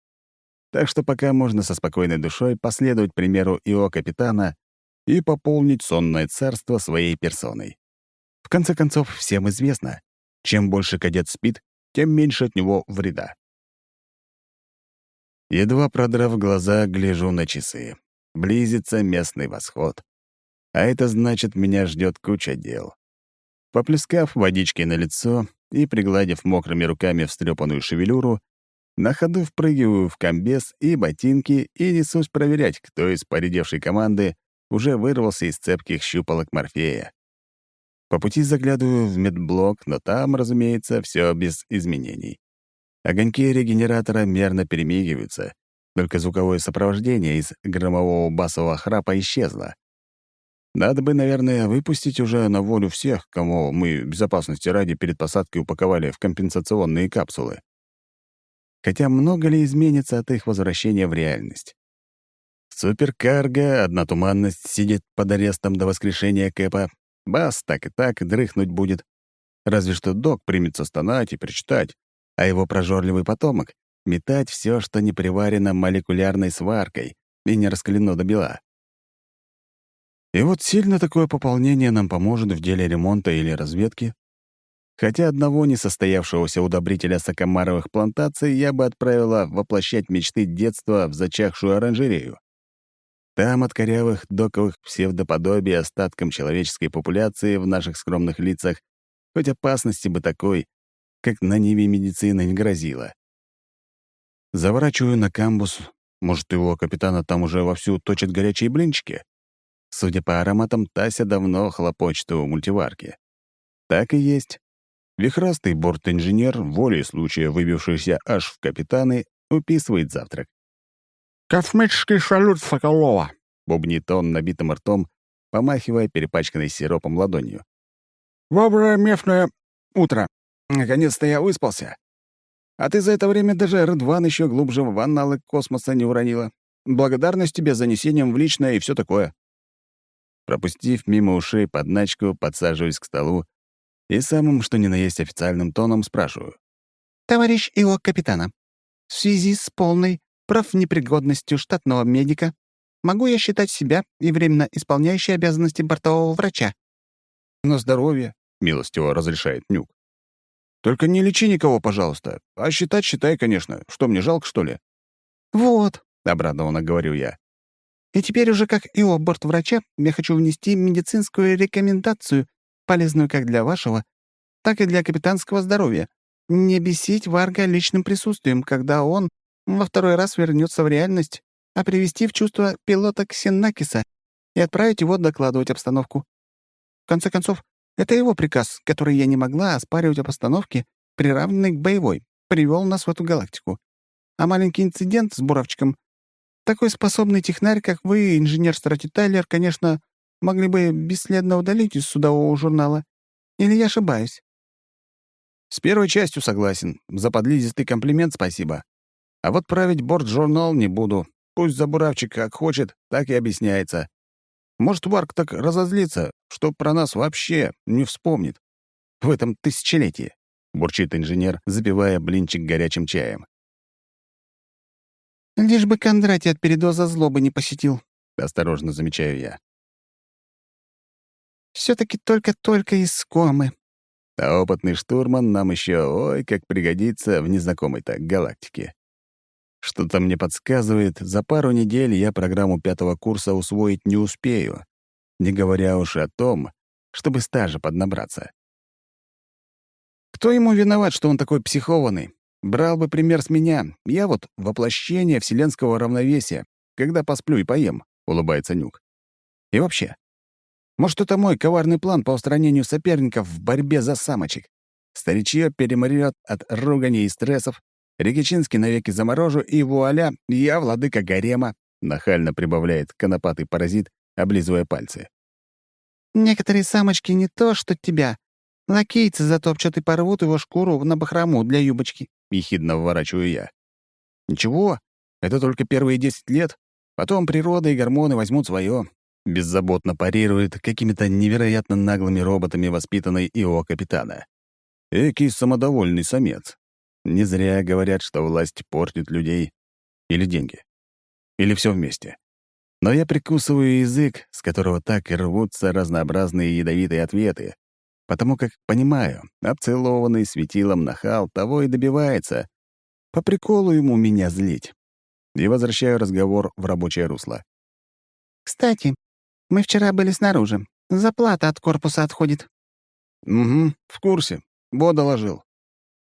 Так что пока можно со спокойной душой последовать примеру ИО капитана и пополнить сонное царство своей персоной. В конце концов, всем известно, чем больше кадет спит, тем меньше от него вреда. Едва продрав глаза, гляжу на часы. Близится местный восход. А это значит, меня ждет куча дел. Поплескав водички на лицо и пригладив мокрыми руками встрепанную шевелюру, на ходу впрыгиваю в комбез и ботинки и несусь проверять, кто из поредевшей команды уже вырвался из цепких щупалок Морфея. По пути заглядываю в медблок, но там, разумеется, все без изменений. Огоньки регенератора мерно перемигиваются, только звуковое сопровождение из громового басового храпа исчезло. Надо бы, наверное, выпустить уже на волю всех, кого мы безопасности ради перед посадкой упаковали в компенсационные капсулы. Хотя много ли изменится от их возвращения в реальность? Суперкарго, одна туманность, сидит под арестом до воскрешения Кэпа. Бас так и так дрыхнуть будет. Разве что док примется стонать и причитать, а его прожорливый потомок метать все, что не приварено молекулярной сваркой и не раскалено до бела. И вот сильно такое пополнение нам поможет в деле ремонта или разведки. Хотя одного несостоявшегося удобрителя сакомаровых плантаций я бы отправила воплощать мечты детства в зачахшую оранжерею. Там от корявых доковых псевдоподобий остаткам человеческой популяции в наших скромных лицах хоть опасности бы такой, как на Ниве медицина не грозила. Заворачиваю на камбус. Может, его капитана там уже вовсю точат горячие блинчики? Судя по ароматам, Тася давно хлопочет у мультиварки. Так и есть. Вихрастый борт-инженер, волей случая выбившийся аж в капитаны, уписывает завтрак. «Космический салют Соколова!» — бубнит он набитым ртом, помахивая перепачканной сиропом ладонью. «Доброе местное утро. Наконец-то я выспался. А ты за это время даже Рыдван еще глубже в анналы космоса не уронила. Благодарность тебе за несением в личное и все такое». Пропустив мимо ушей подначку, подсаживаюсь к столу и самым, что ни на есть официальным тоном, спрашиваю. «Товарищ Ио капитана, в связи с полной профнепригодностью штатного медика могу я считать себя и временно исполняющей обязанности бортового врача?» «На здоровье», — милостиво разрешает Нюк. Только не лечи никого, пожалуйста. А считать считай, конечно. Что, мне жалко, что ли?» «Вот», — обрадованно говорю я. «И теперь уже как и у бортврача я хочу внести медицинскую рекомендацию, полезную как для вашего, так и для капитанского здоровья. Не бесить Варга личным присутствием, когда он во второй раз вернется в реальность, а привести в чувство пилота Ксенакиса и отправить его докладывать обстановку. В конце концов, это его приказ, который я не могла оспаривать об остановке, приравненной к боевой, привел нас в эту галактику. А маленький инцидент с буравчиком такой способный технарь, как вы, инженер Страти Тайлер, конечно, могли бы бесследно удалить из судового журнала. Или я ошибаюсь?» «С первой частью согласен. За подлизистый комплимент спасибо. А вот править борт-журнал не буду. Пусть за буравчик как хочет, так и объясняется. Может, Варк так разозлится, что про нас вообще не вспомнит. В этом тысячелетии», — бурчит инженер, запивая блинчик горячим чаем. «Лишь бы Кондратий от передоза злобы не посетил», — осторожно замечаю я. все таки только-только из комы». А опытный штурман нам еще, ой, как пригодится в незнакомой-то галактике. Что-то мне подсказывает, за пару недель я программу пятого курса усвоить не успею, не говоря уж о том, чтобы стажа поднабраться. Кто ему виноват, что он такой психованный? Брал бы пример с меня. Я вот воплощение вселенского равновесия, когда посплю и поем, — улыбается Нюк. И вообще, может, это мой коварный план по устранению соперников в борьбе за самочек? Старичье перемрет от руганий и стрессов, Рикичинский навеки заморожу, и вуаля, я владыка гарема, — нахально прибавляет конопатый паразит, облизывая пальцы. «Некоторые самочки не то, что тебя. Лакейцы затопчут и порвут его шкуру на бахрому для юбочки. — ехидно вворачиваю я. «Ничего, это только первые десять лет. Потом природа и гормоны возьмут свое. Беззаботно парирует какими-то невероятно наглыми роботами воспитанный ИО капитана. Экий самодовольный самец. Не зря говорят, что власть портит людей. Или деньги. Или все вместе. Но я прикусываю язык, с которого так и рвутся разнообразные ядовитые ответы, потому как понимаю, обцелованный светилом нахал того и добивается. По приколу ему меня злить. И возвращаю разговор в рабочее русло. «Кстати, мы вчера были снаружи. Заплата от корпуса отходит». «Угу, в курсе. Бо доложил.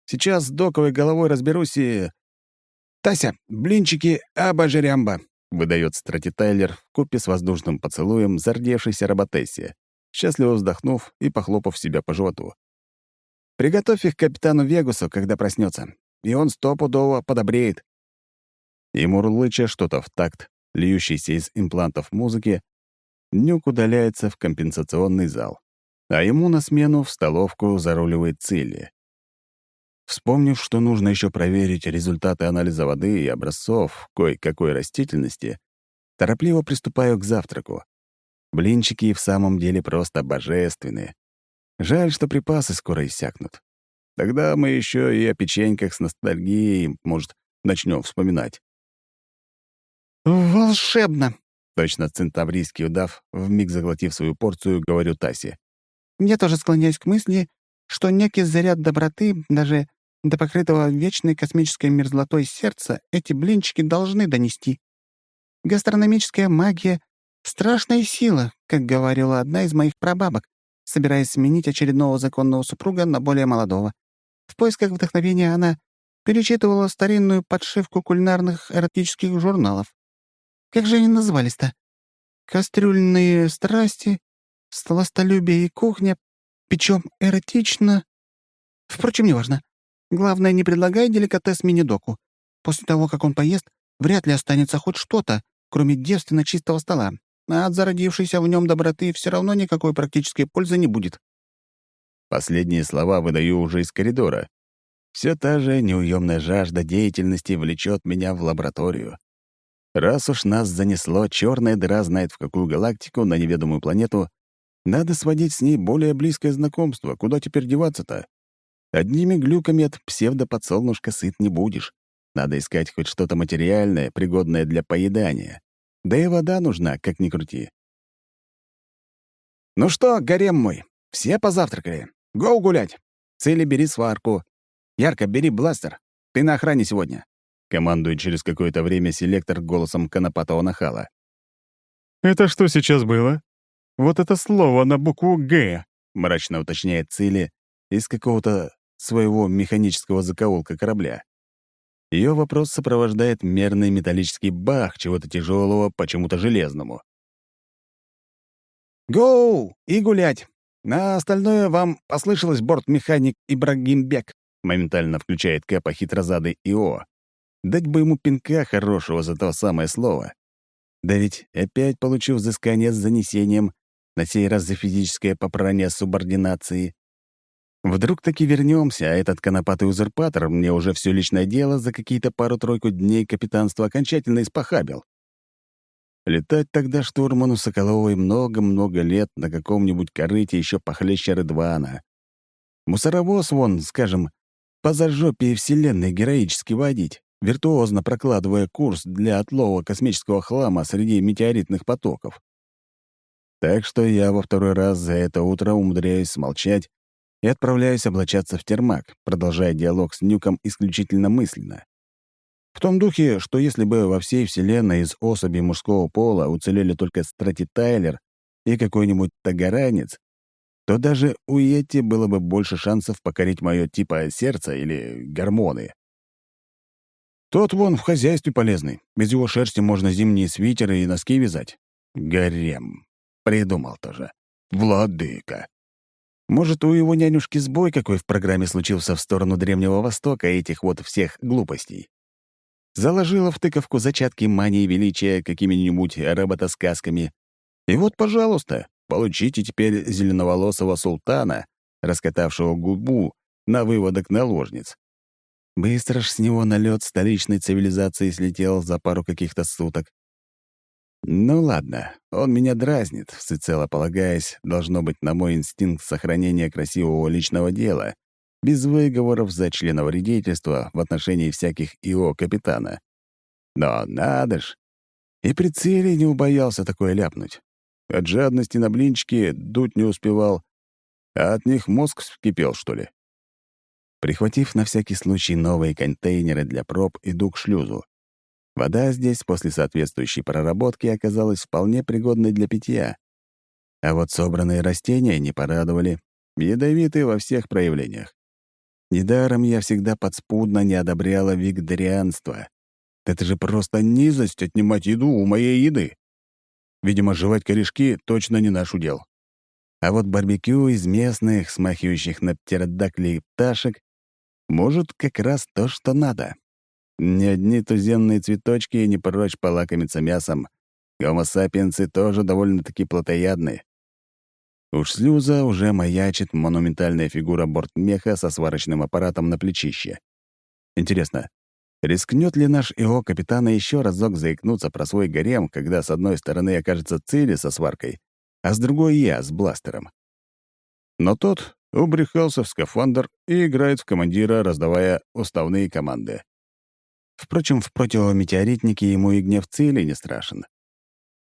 Сейчас с доковой головой разберусь и...» «Тася, блинчики абажерямба», — выдает Страти Тайлер в купе с воздушным поцелуем зардевшейся роботессе счастливо вздохнув и похлопав себя по животу. «Приготовь их капитану Вегусу, когда проснется, и он стопудово подобреет». И мурлыча что-то в такт, льющийся из имплантов музыки, Нюк удаляется в компенсационный зал, а ему на смену в столовку заруливает Цилли. Вспомнив, что нужно еще проверить результаты анализа воды и образцов кое-какой растительности, торопливо приступаю к завтраку. Блинчики и в самом деле просто божественные. Жаль, что припасы скоро иссякнут. Тогда мы еще и о печеньках с ностальгией, может, начнем вспоминать. «Волшебно!» — точно центаврийский удав, вмиг заглотив свою порцию, говорю Тасе. «Я тоже склоняюсь к мысли, что некий заряд доброты, даже до покрытого вечной космической мерзлотой сердца, эти блинчики должны донести. Гастрономическая магия Страшная сила, как говорила одна из моих прабабок, собираясь сменить очередного законного супруга на более молодого. В поисках вдохновения она перечитывала старинную подшивку кулинарных эротических журналов. Как же они назывались-то? Кастрюльные страсти, сластолюбие и кухня, печем эротично. Впрочем, неважно. Главное, не предлагай деликатес мини-доку. После того, как он поест, вряд ли останется хоть что-то, кроме девственно чистого стола а от зародившейся в нем доброты все равно никакой практической пользы не будет. Последние слова выдаю уже из коридора. Все та же неуемная жажда деятельности влечет меня в лабораторию. Раз уж нас занесло, черная дыра знает в какую галактику, на неведомую планету, надо сводить с ней более близкое знакомство. Куда теперь деваться-то? Одними глюками от псевдоподсолнушка сыт не будешь. Надо искать хоть что-то материальное, пригодное для поедания. Да и вода нужна, как ни крути. «Ну что, гарем мой, все позавтракали. Гоу гулять. Цели бери сварку. Ярко, бери бластер. Ты на охране сегодня», — командует через какое-то время селектор голосом конопатого нахала. «Это что сейчас было? Вот это слово на букву «Г», — мрачно уточняет Цили из какого-то своего механического закоулка корабля. Ее вопрос сопровождает мерный металлический бах чего-то тяжелого, почему-то железному. «Гоу! И гулять! На остальное вам послышалось бортмеханик Ибрагимбек», моментально включает Кэпа хитрозадый ИО. Дать бы ему пинка хорошего за то самое слово. Да ведь опять получу взыскание с занесением, на сей раз за физическое попрание субординации. Вдруг таки вернемся, а этот конопатый узурпатор мне уже все личное дело за какие-то пару-тройку дней капитанства окончательно испохабил. Летать тогда штурману Соколовой много-много лет на каком-нибудь корыте еще похлеще Рыдвана. Мусоровоз вон, скажем, по зажопе Вселенной героически водить, виртуозно прокладывая курс для отлова космического хлама среди метеоритных потоков. Так что я во второй раз за это утро умудряюсь смолчать и отправляюсь облачаться в термак, продолжая диалог с Нюком исключительно мысленно. В том духе, что если бы во всей Вселенной из особей мужского пола уцелели только Страти Тайлер и какой-нибудь Тагаранец, то даже у Йети было бы больше шансов покорить мое типа сердце или гормоны. Тот вон в хозяйстве полезный. Без его шерсти можно зимние свитеры и носки вязать. Гарем. Придумал тоже. Владыка. Может, у его нянюшки сбой какой в программе случился в сторону Древнего Востока этих вот всех глупостей. Заложила в тыковку зачатки мании величия какими-нибудь роботосказками. И вот, пожалуйста, получите теперь зеленоволосого султана, раскатавшего губу на выводок наложниц. Быстро ж с него налет столичной цивилизации слетел за пару каких-то суток. Ну ладно, он меня дразнит, всецело полагаясь, должно быть, на мой инстинкт сохранения красивого личного дела, без выговоров за членовредительство в отношении всяких ИО капитана. Но надо ж. И при цели не убоялся такое ляпнуть. От жадности на блинчики дуть не успевал, а от них мозг вскипел, что ли. Прихватив на всякий случай новые контейнеры для проб, иду к шлюзу. Вода здесь после соответствующей проработки оказалась вполне пригодной для питья. А вот собранные растения не порадовали, ядовиты во всех проявлениях. Недаром я всегда подспудно не одобряла вегетарианство. Это же просто низость отнимать еду у моей еды. Видимо, жевать корешки точно не наш удел. А вот барбекю из местных, смахивающих на птеродактилей пташек, может, как раз то, что надо. Ни одни туземные цветочки не прочь полакомиться мясом. Гомо-сапиенсы тоже довольно-таки плотоядны. Уж слюза уже маячит монументальная фигура бортмеха со сварочным аппаратом на плечище. Интересно, рискнет ли наш ИО капитана еще разок заикнуться про свой гарем, когда с одной стороны окажется цели со сваркой, а с другой я с бластером? Но тот убрехался в скафандр и играет в командира, раздавая уставные команды. Впрочем, в противометеоритнике ему и гнев цели не страшен.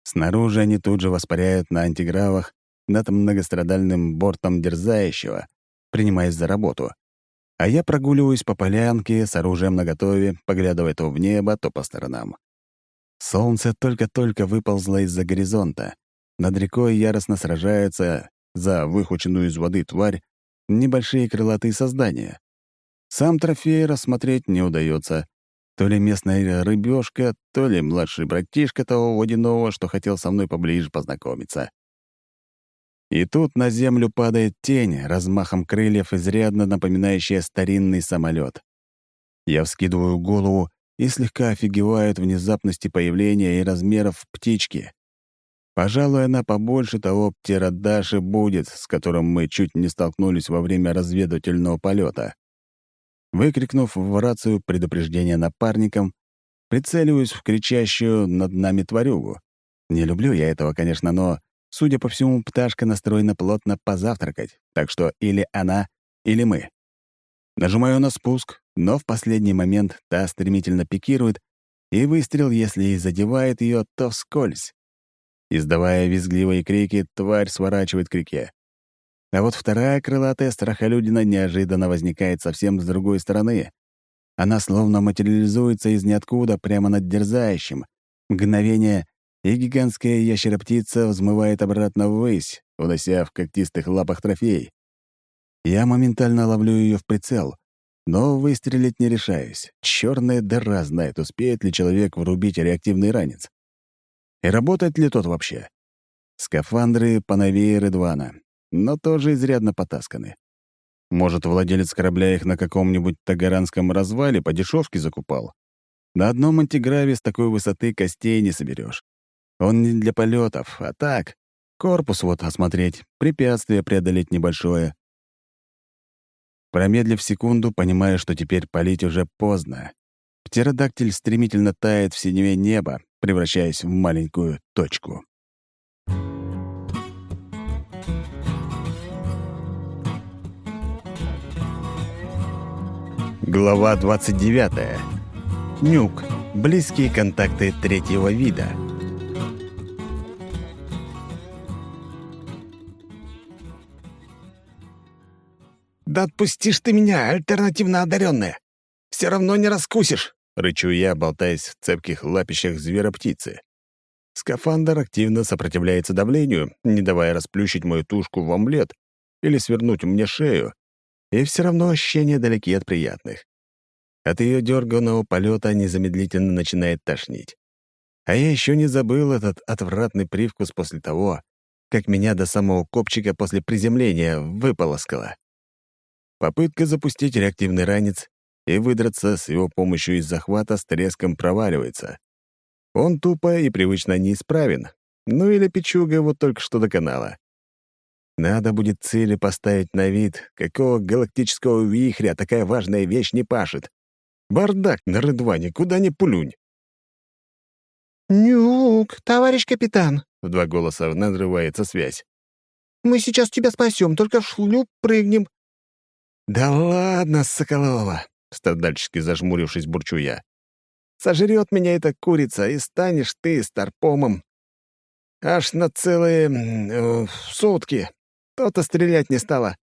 Снаружи они тут же воспаряют на антигравах над многострадальным бортом дерзающего, принимаясь за работу. А я прогуливаюсь по полянке с оружием наготове, поглядывая то в небо, то по сторонам. Солнце только-только выползло из-за горизонта. Над рекой яростно сражаются за выхваченную из воды тварь небольшие крылатые создания. Сам трофей рассмотреть не удается. То ли местная рыбешка, то ли младший братишка того водяного, что хотел со мной поближе познакомиться. И тут на землю падает тень, размахом крыльев, изрядно напоминающая старинный самолет. Я вскидываю голову и слегка офигеваю от внезапности появления и размеров птички. Пожалуй, она побольше того птеродаши будет, с которым мы чуть не столкнулись во время разведывательного полета. Выкрикнув в рацию предупреждение напарникам, прицеливаюсь в кричащую над нами тварюгу. Не люблю я этого, конечно, но, судя по всему, пташка настроена плотно позавтракать, так что или она, или мы. Нажимаю на спуск, но в последний момент та стремительно пикирует, и выстрел, если и задевает ее, то вскользь. Издавая визгливые крики, тварь сворачивает к реке. А вот вторая крылатая страхолюдина неожиданно возникает совсем с другой стороны. Она словно материализуется из ниоткуда прямо над дерзающим. Мгновение, и гигантская ящероптица взмывает обратно ввысь, унося в когтистых лапах трофей. Я моментально ловлю ее в прицел, но выстрелить не решаюсь. Черная дыра знает, успеет ли человек врубить реактивный ранец. И работает ли тот вообще? Скафандры поновее Редвана, но тоже изрядно потасканы. Может, владелец корабля их на каком-нибудь тагаранском развале по дешевке закупал? На одном антиграве с такой высоты костей не соберешь. Он не для полетов, а так, корпус вот осмотреть, препятствие преодолеть небольшое. Промедлив секунду, понимая, что теперь палить уже поздно. Птеродактиль стремительно тает в синеве неба, превращаясь в маленькую точку. Глава 29. Нюк. Близкие контакты третьего вида. «Да отпустишь ты меня, альтернативно одаренная! Все равно не раскусишь!» — рычу я, болтаясь в цепких лапищах звероптицы. Скафандр активно сопротивляется давлению, не давая расплющить мою тушку в омлет или свернуть мне шею, и все равно ощущения далеки от приятных. От ее дерганного полета незамедлительно начинает тошнить. А я еще не забыл этот отвратный привкус после того, как меня до самого копчика после приземления выполоскало. Попытка запустить реактивный ранец и выдраться с его помощью из захвата с треском проваливается. Он тупо и привычно неисправен. Ну или печуга его только что доконала. Надо будет цели поставить на вид, какого галактического вихря такая важная вещь не пашет. Бардак на Рыдване, куда ни пулюнь. «Нюк, товарищ капитан!» — в два голоса надрывается связь. «Мы сейчас тебя спасем, только в шлюп прыгнем». «Да ладно, Соколова!» — страдальчески зажмурившись, бурчу я. «Сожрет меня эта курица, и станешь ты старпомом. Аж на целые э, сутки. То-то стрелять не стала.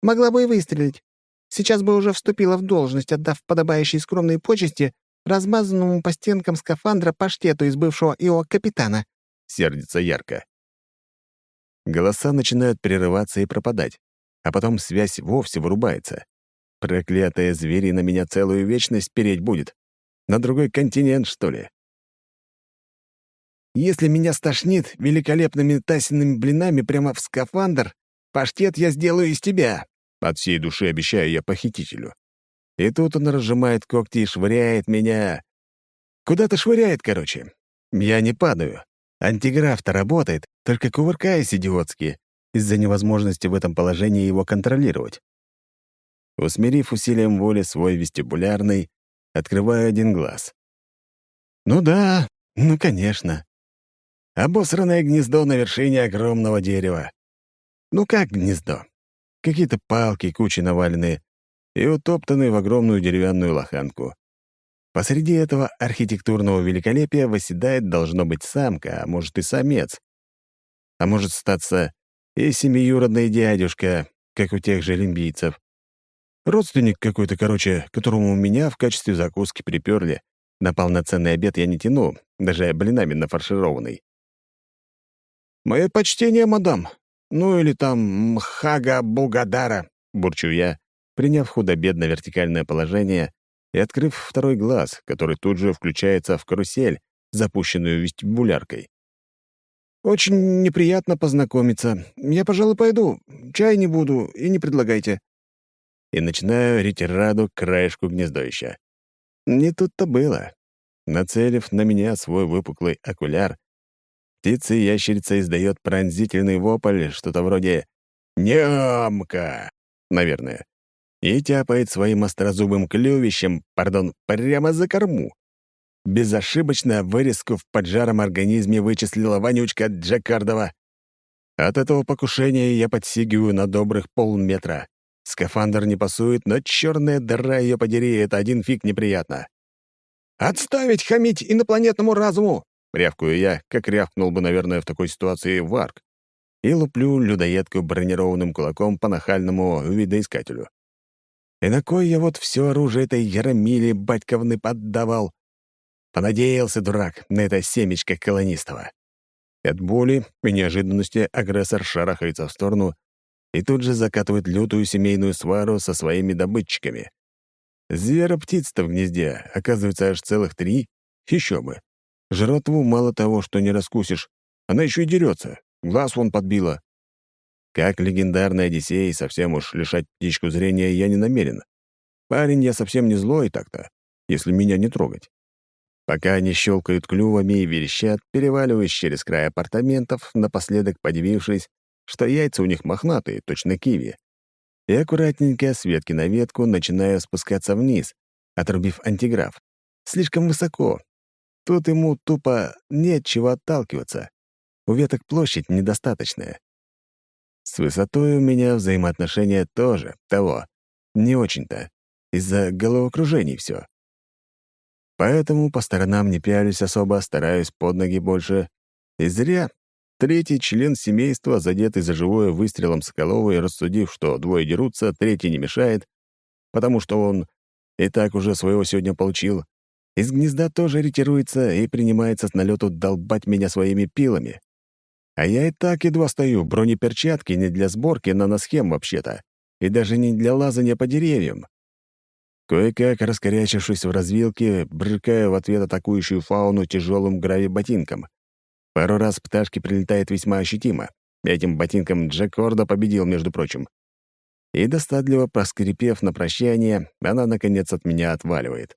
Могла бы и выстрелить. Сейчас бы уже вступила в должность, отдав подобающие скромные почести размазанному по стенкам скафандра паштету из бывшего ИО капитана. Сердится ярко. Голоса начинают прерываться и пропадать, а потом связь вовсе вырубается. Проклятая звери на меня целую вечность переть будет. На другой континент, что ли? Если меня стошнит великолепными тасиными блинами прямо в скафандр, паштет я сделаю из тебя. От всей души обещаю я похитителю. И тут он разжимает когти и швыряет меня. Куда-то швыряет, короче. Я не падаю. Антиграф-то работает, только кувыркаясь идиотски, из-за невозможности в этом положении его контролировать. Усмирив усилием воли свой вестибулярный, открываю один глаз. Ну да, ну конечно. Обосранное гнездо на вершине огромного дерева. Ну как гнездо? Какие-то палки, кучи наваленные и утоптанные в огромную деревянную лоханку. Посреди этого архитектурного великолепия восседает, должно быть, самка, а может и самец. А может статься и семиюродный дядюшка, как у тех же лимбийцев. Родственник какой-то, короче, которому меня в качестве закуски приперли. На полноценный обед я не тяну, даже блинами нафаршированный. «Мое почтение, мадам. Ну или там Мхага Бугадара», — бурчу я, приняв худо-бедно вертикальное положение и открыв второй глаз, который тут же включается в карусель, запущенную вестибуляркой. «Очень неприятно познакомиться. Я, пожалуй, пойду. Чай не буду и не предлагайте». И начинаю ретираду к краешку гнездовища. Не тут-то было. Нацелив на меня свой выпуклый окуляр, птица-ящерица издает пронзительный вопль, что-то вроде «Нямка!» наверное, и тяпает своим острозубым клювищем, пардон, прямо за корму. Безошибочно вырезку в поджаром организме вычислила вонючка Джакардова. От этого покушения я подсигиваю на добрых полметра. Скафандр не пасует, но черная дыра ее подери, это один фиг неприятно. «Отставить хамить инопланетному разуму!» — рявкую я, как рявкнул бы, наверное, в такой ситуации Варк. И луплю людоедку бронированным кулаком по нахальному видоискателю. И на кой я вот все оружие этой Яромиле Батьковны поддавал? Понадеялся, дурак, на это семечко колонистова. От боли и неожиданности агрессор шарахается в сторону и тут же закатывает лютую семейную свару со своими добытчиками. Звера-птиц-то в гнезде, оказывается, аж целых три. Еще бы. Жратву мало того, что не раскусишь, она еще и дерется. Глаз вон подбила. Как легендарный Одиссей, совсем уж лишать птичку зрения я не намерен. Парень я совсем не злой так-то, если меня не трогать. Пока они щелкают клювами и верещат, переваливаясь через край апартаментов, напоследок подивившись, что яйца у них мохнатые, точно киви. И аккуратненько с ветки на ветку начинаю спускаться вниз, отрубив антиграф. слишком высоко. Тут ему тупо нет чего отталкиваться. У веток площадь недостаточная. С высотой у меня взаимоотношения тоже того. Не очень-то. Из-за головокружений все. Поэтому по сторонам не пялюсь особо, стараюсь под ноги больше. И зря. Третий член семейства, задетый за живое выстрелом Соколова и рассудив, что двое дерутся, третий не мешает, потому что он и так уже своего сегодня получил, из гнезда тоже ретируется и принимается с налету долбать меня своими пилами. А я и так едва стою, бронеперчатки не для сборки наносхем вообще-то, и даже не для лазания по деревьям. Кое-как, раскорячившись в развилке, брыкаю в ответ атакующую фауну тяжелым грави-ботинком. Пару раз пташки прилетает весьма ощутимо. Этим ботинком Джек Орда победил, между прочим. И достатливо проскрипев на прощание, она, наконец, от меня отваливает.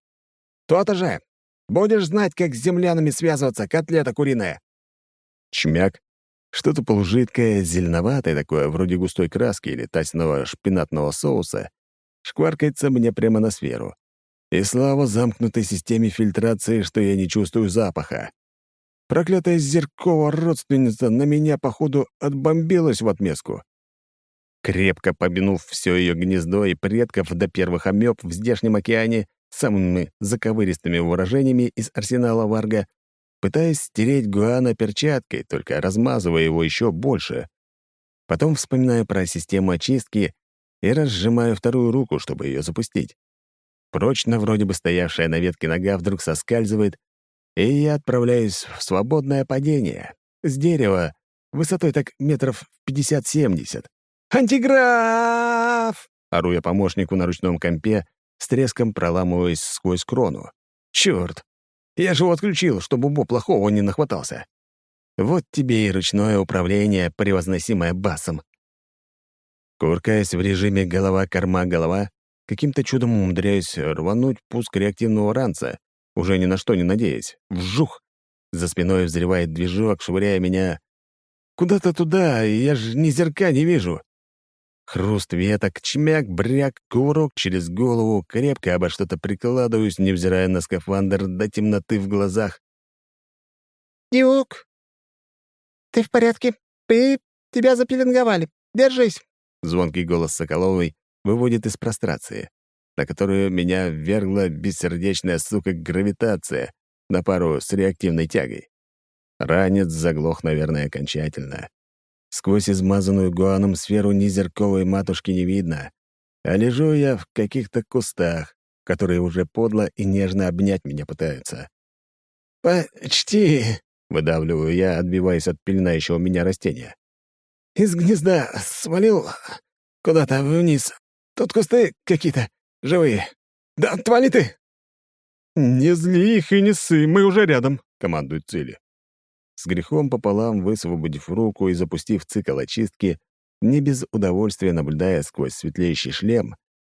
«То-то же! Будешь знать, как с землянами связываться, котлета куриная!» Чмяк. Что-то полужидкое, зеленоватое такое, вроде густой краски или тасного шпинатного соуса, шкваркается мне прямо на сферу. И слава замкнутой системе фильтрации, что я не чувствую запаха. Проклятая Зеркова родственница на меня, походу, отбомбилась в отместку. Крепко побинув все ее гнездо и предков до первых амеб в здешнем океане самыми заковыристыми выражениями из арсенала Варга, пытаясь стереть Гуана перчаткой, только размазывая его еще больше. Потом вспоминаю про систему очистки и разжимаю вторую руку, чтобы ее запустить. Прочно вроде бы стоявшая на ветке нога вдруг соскальзывает, и я отправляюсь в свободное падение. С дерева, высотой так метров 50-70. «Антиграф!» — ору я помощнику на ручном компе, с треском проламываясь сквозь крону. «Чёрт! Я же его отключил, чтобы Бо плохого не нахватался. Вот тебе и ручное управление, превозносимое басом. Куркаясь в режиме голова-корма-голова, каким-то чудом умудряюсь рвануть пуск реактивного ранца, уже ни на что не надеясь. Вжух! За спиной взрывает движок, швыряя меня куда-то туда, я же ни зерка не вижу. Хруст веток, чмяк, бряк, кувырок через голову, крепко обо что-то прикладываюсь, невзирая на скафандр до темноты в глазах. «Дюк, ты в порядке? Ты... тебя запеленговали. Держись!» Звонкий голос Соколовой выводит из прострации, на которую меня ввергла бессердечная сука гравитация на пару с реактивной тягой. Ранец заглох, наверное, окончательно. Сквозь измазанную гуаном сферу низерковой матушки не видно, а лежу я в каких-то кустах, которые уже подло и нежно обнять меня пытаются. «Почти!» — выдавливаю я, отбиваясь от пеленающего меня растения. «Из гнезда свалил куда-то вниз. Тут кусты какие-то живые. Да отвали ты!» «Не зли их и не ссы, мы уже рядом», — командует Цили. С грехом пополам высвободив руку и запустив цикл очистки, не без удовольствия наблюдая сквозь светлеющий шлем,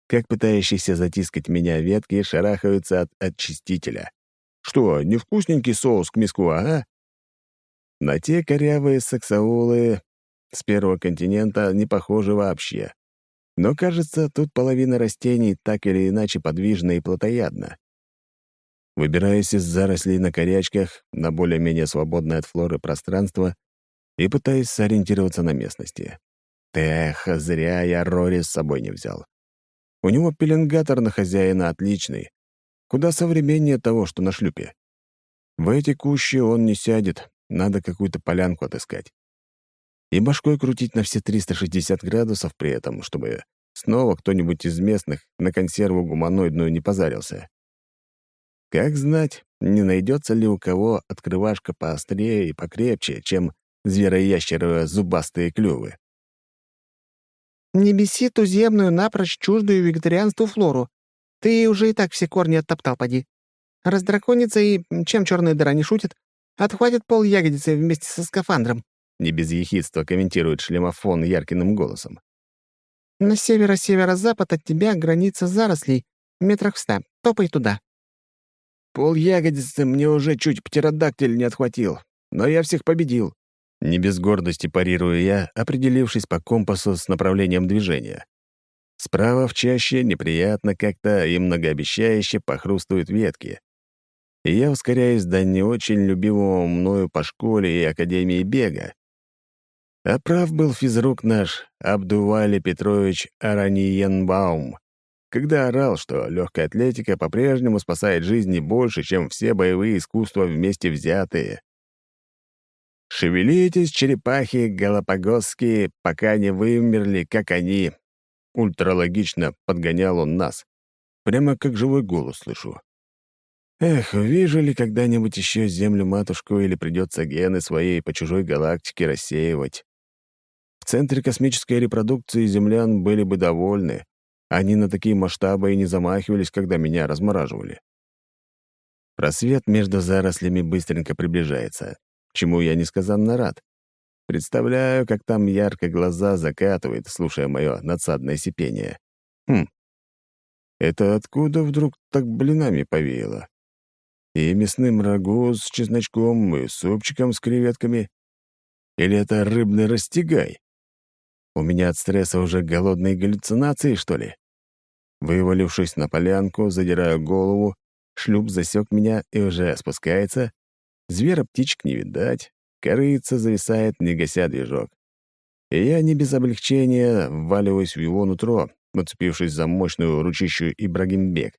как пытающиеся затискать меня ветки шарахаются от очистителя. Что, невкусненький соус к миску, ага? На те корявые саксаулы с первого континента не похожи вообще. Но, кажется, тут половина растений так или иначе подвижна и плотоядна. Выбираюсь из зарослей на корячках на более-менее свободное от флоры пространство и пытаюсь сориентироваться на местности. Эх, зря я Рори с собой не взял. У него пеленгатор на хозяина отличный, куда современнее того, что на шлюпе. В эти кущи он не сядет, надо какую-то полянку отыскать и башкой крутить на все 360 градусов при этом, чтобы снова кто-нибудь из местных на консерву гуманоидную не позарился. Как знать, не найдется ли у кого открывашка поострее и покрепче, чем звероящеровые зубастые клювы. «Не беси туземную, напрочь чуждую вегетарианству флору. Ты уже и так все корни оттоптал, поди. Раздраконится и, чем черная дыра не шутит, отхватит пол ягодицы вместе со скафандром не без ехидства комментирует шлемофон яркиным голосом. «На северо-северо-запад от тебя граница зарослей, метрах в ста. Топай туда». «Пол ягодицы мне уже чуть птеродактиль не отхватил, но я всех победил». Не без гордости парирую я, определившись по компасу с направлением движения. Справа в чаще неприятно как-то и многообещающе похрустывают ветки. и я ускоряюсь до не очень любимого мною по школе и академии бега. А прав был физрук наш Абдували Петрович Араниенбаум, когда орал, что легкая атлетика по-прежнему спасает жизни больше, чем все боевые искусства вместе взятые. «Шевелитесь, черепахи галапагосские, пока не вымерли, как они!» Ультралогично подгонял он нас. Прямо как живой голос слышу. Эх, увижу ли когда-нибудь еще Землю-матушку или придется гены своей по чужой галактике рассеивать. В центре космической репродукции землян были бы довольны. Они на такие масштабы и не замахивались, когда меня размораживали. Просвет между зарослями быстренько приближается, чему я несказанно рад. Представляю, как там ярко глаза закатывает, слушая мое надсадное сипение. Хм, это откуда вдруг так блинами повеяло? И мясным рагу с чесночком, и супчиком с креветками? Или это рыбный растягай? У меня от стресса уже голодные галлюцинации, что ли? Вывалившись на полянку, задираю голову, шлюп засек меня и уже спускается. Звера-птичек не видать, корыца зависает, не гася движок. И я не без облегчения вваливаюсь в его нутро, уцепившись за мощную ручищу Ибрагимбек.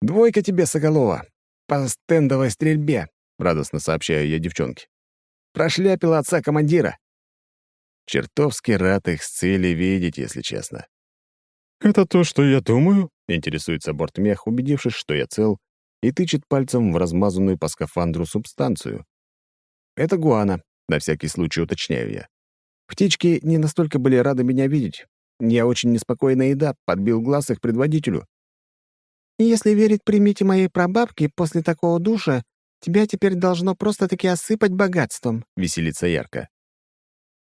«Двойка тебе, Соколова! По стендовой стрельбе!» — радостно сообщаю я девчонке. «Прошляпила отца командира!» Чертовски рад их с цели видеть, если честно. «Это то, что я думаю?» — интересуется бортмех, убедившись, что я цел, и тычет пальцем в размазанную по скафандру субстанцию. «Это гуана», — на всякий случай уточняю я. «Птички не настолько были рады меня видеть. Я очень неспокойная еда, подбил глаз их предводителю». «Если верить примите моей прабабки, после такого душа тебя теперь должно просто-таки осыпать богатством», — веселится ярко.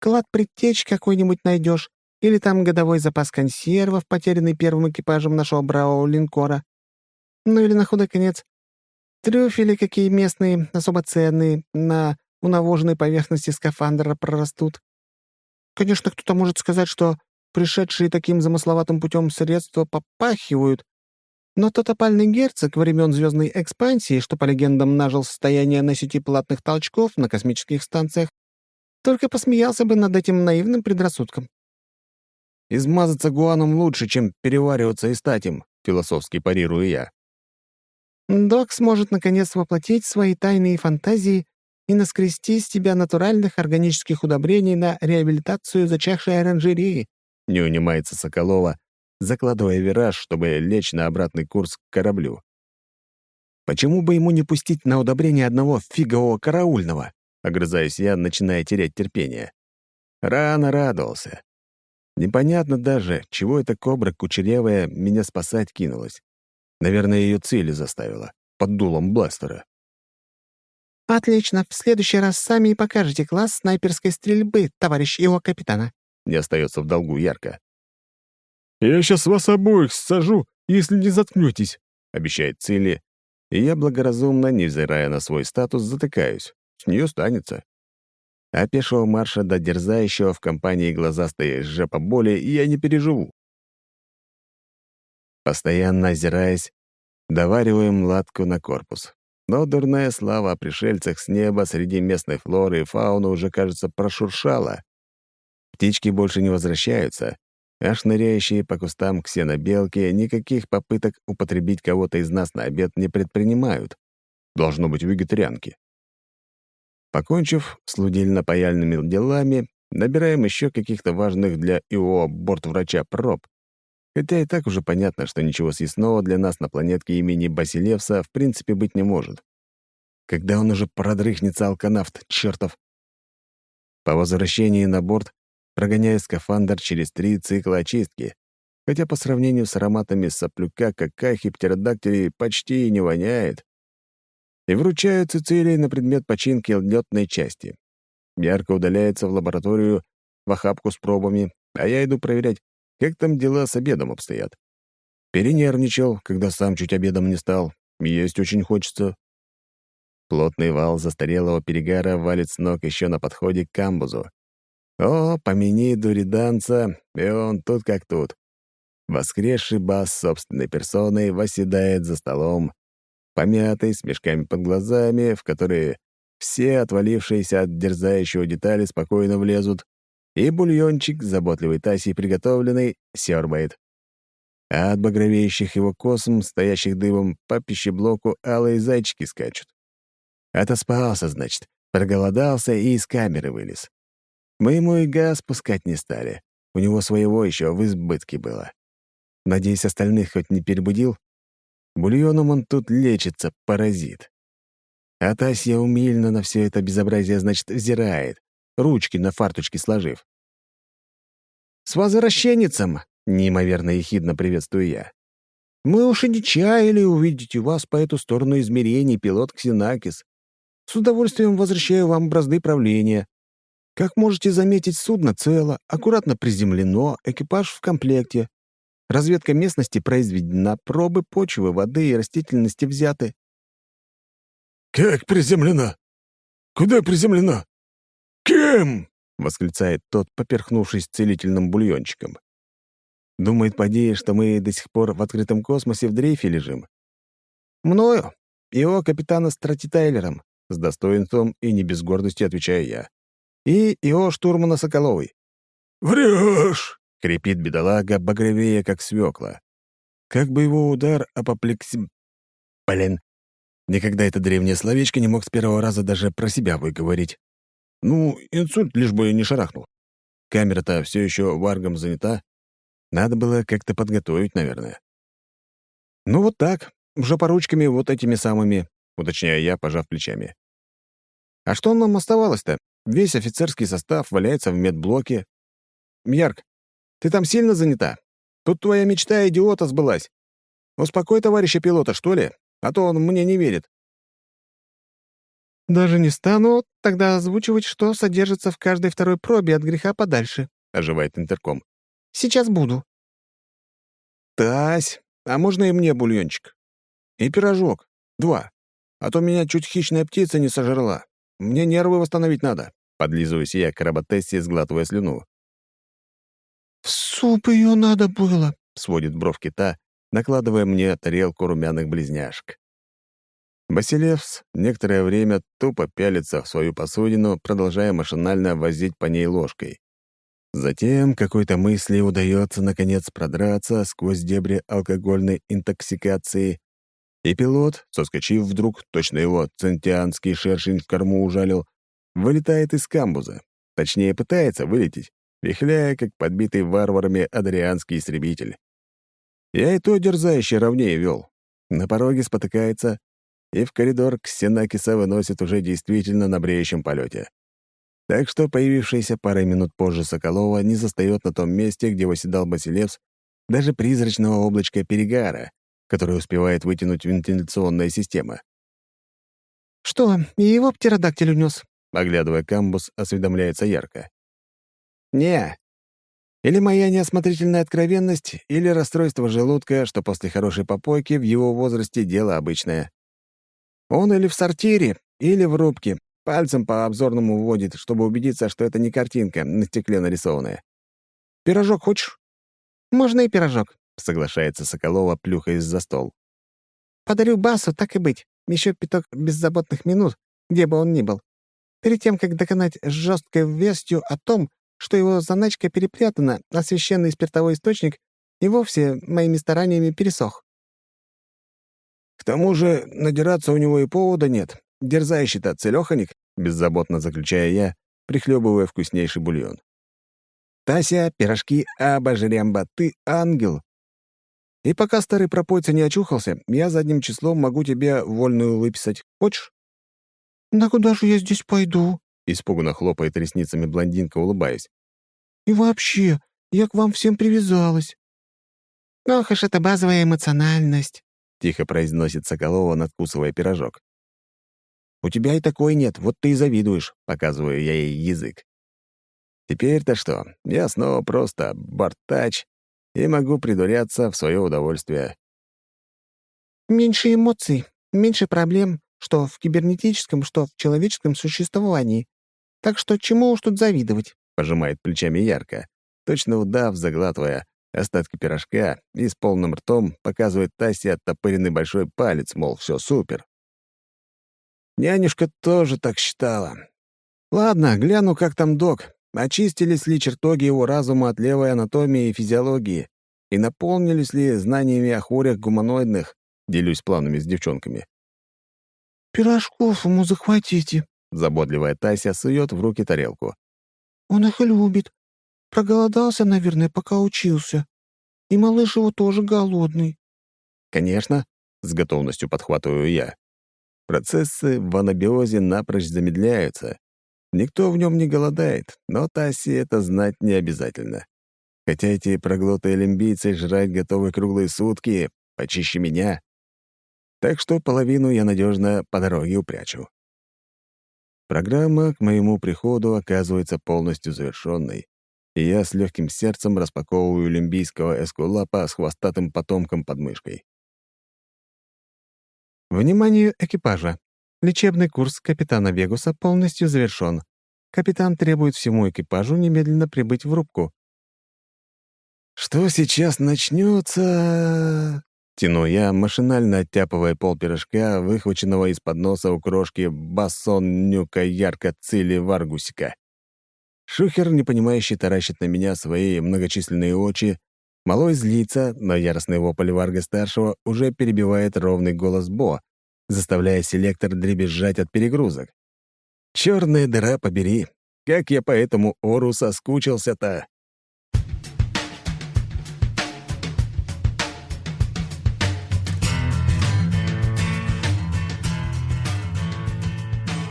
Клад предтеч какой-нибудь найдешь, или там годовой запас консервов, потерянный первым экипажем нашего бравого линкора. Ну или на худой конец. Трюфели какие местные, особо ценные, на унавоженной поверхности скафандра прорастут. Конечно, кто-то может сказать, что пришедшие таким замысловатым путем средства попахивают, но тот опальный герцог времен звездной экспансии, что, по легендам, нажил состояние на сети платных толчков на космических станциях, только посмеялся бы над этим наивным предрассудком. «Измазаться гуаном лучше, чем перевариваться и стать им», — философски парирую я. «Док сможет, наконец, воплотить свои тайные фантазии и наскрести с тебя натуральных органических удобрений на реабилитацию зачахшей оранжереи», — не унимается Соколова, закладывая вираж, чтобы лечь на обратный курс к кораблю. «Почему бы ему не пустить на удобрение одного фигового караульного?» Огрызаюсь я, начиная терять терпение. Рано радовался. Непонятно даже, чего эта кобра кучерявая меня спасать кинулась. Наверное, ее цели заставила. Под дулом бластера. «Отлично. В следующий раз сами и покажете класс снайперской стрельбы, товарищ его капитана». Не остается в долгу ярко. «Я сейчас вас обоих сажу, если не заткнетесь», — обещает Цили, и я благоразумно, невзирая на свой статус, затыкаюсь. С нее станется. А пешего марша до дерзающего в компании глазастой жепа боли я не переживу. Постоянно озираясь, довариваем ладку на корпус. Но дурная слава о пришельцах с неба среди местной флоры и фауны уже, кажется, прошуршала. Птички больше не возвращаются, а шныряющие по кустам ксенобелки никаких попыток употребить кого-то из нас на обед не предпринимают. Должно быть вегетарианки. Покончив с лудильно-паяльными делами, набираем еще каких-то важных для ИО бортврача проб. Хотя и так уже понятно, что ничего съестного для нас на планетке имени Басилевса в принципе быть не может. Когда он уже продрыхнется, алканавт, чертов. По возвращении на борт прогоняю скафандр через три цикла очистки, хотя по сравнению с ароматами соплюка, какахи, птеродактилей почти и не воняет, и вручаю Цицилии на предмет починки летной части. Ярко удаляется в лабораторию в охапку с пробами, а я иду проверять, как там дела с обедом обстоят. Перенервничал, когда сам чуть обедом не стал. Есть очень хочется. Плотный вал застарелого перегара валит с ног еще на подходе к камбузу. О, помяни дуриданца, и он тут как тут. Воскресший бас собственной персоной восседает за столом, помятый, с мешками под глазами, в которые все отвалившиеся от дерзающего детали спокойно влезут, и бульончик, заботливый Тасей приготовленный, сербает. А от багровеющих его косм, стоящих дымом, по пищеблоку алые зайчики скачут. Отоспался, значит, проголодался и из камеры вылез. Мы ему и газ пускать не стали. У него своего еще в избытке было. Надеюсь, остальных хоть не перебудил? Бульоном он тут лечится, паразит. А Тасья умильно на все это безобразие, значит, взирает, ручки на фарточке сложив. «С возвращенницем!» — неимоверно ехидно приветствую я. «Мы уж и не чаяли увидеть вас по эту сторону измерений, пилот Ксенакис. С удовольствием возвращаю вам бразды правления. Как можете заметить, судно цело, аккуратно приземлено, экипаж в комплекте. Разведка местности произведена, пробы почвы, воды и растительности взяты. «Как приземлена? Куда приземлена? Кем?» — восклицает тот, поперхнувшись целительным бульончиком. Думает, поди, что мы до сих пор в открытом космосе в дрейфе лежим. Мною, его капитана Стратитайлером, с достоинством и не без гордости отвечаю я. И его штурмана Соколовой. «Врешь!» — крепит бедолага, багровее, как свекла. Как бы его удар апоплексим... Блин, никогда это древнее словечко не мог с первого раза даже про себя выговорить. Ну, инсульт лишь бы не шарахнул. Камера-то все еще варгом занята. Надо было как-то подготовить, наверное. Ну вот так, жопоручками вот этими самыми, уточняю я, пожав плечами. А что нам оставалось-то? Весь офицерский состав валяется в медблоке. Ярк, ты там сильно занята? Тут твоя мечта идиота сбылась. Успокой товарища пилота, что ли, а то он мне не верит. «Даже не стану тогда озвучивать, что содержится в каждой второй пробе от греха подальше», — оживает интерком. «Сейчас буду». «Тась, а можно и мне бульончик? И пирожок. Два. А то меня чуть хищная птица не сожрала. Мне нервы восстановить надо», — подлизываюсь я к роботессе, сглатывая слюну. «В суп ее надо было», — сводит бровки та, накладывая мне тарелку румяных близняшек. Басилевс некоторое время тупо пялится в свою посудину, продолжая машинально возить по ней ложкой. Затем какой-то мысли удается, наконец, продраться сквозь дебри алкогольной интоксикации, и пилот, соскочив вдруг, точно его центианский шершень в корму ужалил, вылетает из камбуза. Точнее, пытается вылететь, вихляя, как подбитый варварами адрианский истребитель. Я и то дерзающе ровнее вел. На пороге спотыкается, и в коридор Ксенакиса выносит уже действительно на бреющем полете. Так что появившаяся парой минут позже Соколова не застает на том месте, где восседал Басилевс, даже призрачного облачка перегара, который успевает вытянуть вентиляционная система. «Что, и его птеродактиль унес?» Оглядывая камбус, осведомляется ярко. «Не. Или моя неосмотрительная откровенность, или расстройство желудка, что после хорошей попойки в его возрасте дело обычное. Он или в сортире, или в рубке, пальцем по обзорному вводит, чтобы убедиться, что это не картинка на стекле нарисованная. Пирожок хочешь?» «Можно и пирожок», — соглашается Соколова, плюхаясь за стол. «Подарю Басу, так и быть. Еще пяток беззаботных минут, где бы он ни был. Перед тем, как доконать жесткой вестью о том, что его заначка перепрятана, а священный спиртовой источник и вовсе моими стараниями пересох». «К тому же надираться у него и повода нет. Дерзающий-то целёханик», — беззаботно заключая я, прихлебывая вкуснейший бульон. «Тася, пирожки, абажеремба, ты ангел, и пока старый пропойца не очухался, я задним числом могу тебе вольную выписать. Хочешь?» «Да куда же я здесь пойду?» — испуганно хлопает ресницами блондинка, улыбаясь. «И вообще, я к вам всем привязалась». «Ох уж эта базовая эмоциональность», — тихо произносит Соколова, надкусывая пирожок. «У тебя и такой нет, вот ты и завидуешь», — показываю я ей язык. «Теперь-то что? Я снова просто бортач, и могу придуряться в свое удовольствие. «Меньше эмоций, меньше проблем, что в кибернетическом, что в человеческом существовании. Так что чему уж тут завидовать?» — пожимает плечами ярко, точно удав, заглатывая остатки пирожка и с полным ртом показывает Тасе оттопыренный большой палец, мол, все супер. Нянюшка тоже так считала. Ладно, гляну, как там док. Очистились ли чертоги его разума от левой анатомии и физиологии? И наполнились ли знаниями о хворях гуманоидных? Делюсь планами с девчонками. «Пирожков ему захватите», — заботливая Тася сует в руки тарелку. «Он их любит. Проголодался, наверное, пока учился. И малыш его тоже голодный». «Конечно», — с готовностью подхватываю я. Процессы в анабиозе напрочь замедляются. Никто в нем не голодает, но Тасе это знать не обязательно. Хотя эти проглотые олимпийцы жрать готовы круглые сутки, почище меня. Так что половину я надежно по дороге упрячу. Программа к моему приходу оказывается полностью завершенной, и я с легким сердцем распаковываю лимбийского эскулапа с хвостатым потомком под мышкой. Вниманию экипажа! Лечебный курс капитана Вегуса полностью завершен. Капитан требует всему экипажу немедленно прибыть в рубку. «Что сейчас начнется?» Тяну я, машинально оттяпывая пол пирожка, выхваченного из-под носа у крошки бассон нюка ярко цили варгусика. Шухер, непонимающий, таращит на меня свои многочисленные очи. Малой злится, но яростный вопль Варга-старшего уже перебивает ровный голос Бо, заставляя селектор дребезжать от перегрузок. Черная дыра побери! Как я по этому ору соскучился-то!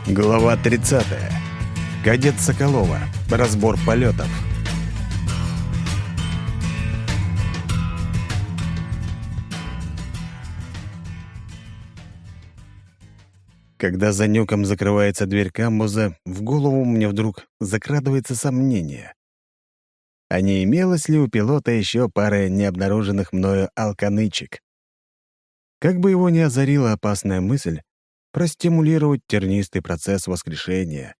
Глава 30. Кадет Соколова. Разбор полетов. Когда за нюком закрывается дверь камбуза, в голову мне вдруг закрадывается сомнение. А не имелось ли у пилота еще пары необнаруженных мною алканычек? Как бы его ни озарила опасная мысль, простимулировать тернистый процесс воскрешения.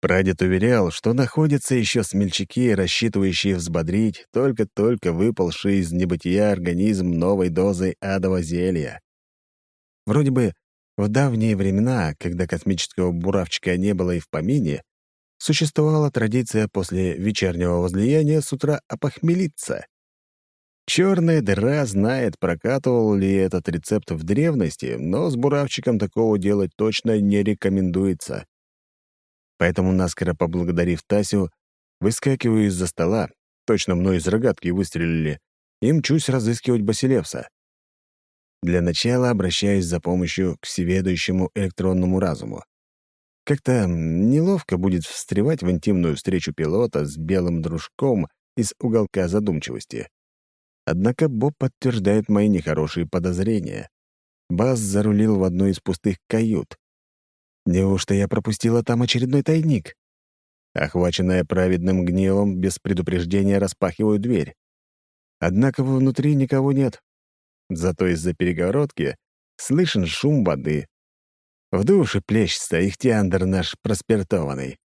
Прадед уверял, что находятся еще смельчаки, рассчитывающие взбодрить только-только выпалший из небытия организм новой дозой адового зелья. Вроде бы в давние времена, когда космического буравчика не было и в помине, существовала традиция после вечернего возлияния с утра опохмелиться. Черная дыра знает, прокатывал ли этот рецепт в древности, но с буравчиком такого делать точно не рекомендуется. Поэтому, наскоро поблагодарив Тасю, выскакиваю из-за стола, точно мной из рогатки выстрелили, и мчусь разыскивать Басилевса. Для начала обращаюсь за помощью к всеведущему электронному разуму. Как-то неловко будет встревать в интимную встречу пилота с белым дружком из уголка задумчивости. Однако Боб подтверждает мои нехорошие подозрения. Бас зарулил в одну из пустых кают. Неужто я пропустила там очередной тайник? Охваченная праведным гневом, без предупреждения распахиваю дверь. Однако внутри никого нет. Зато из-за перегородки слышен шум воды. В душе плещется ихтиандр наш проспиртованный.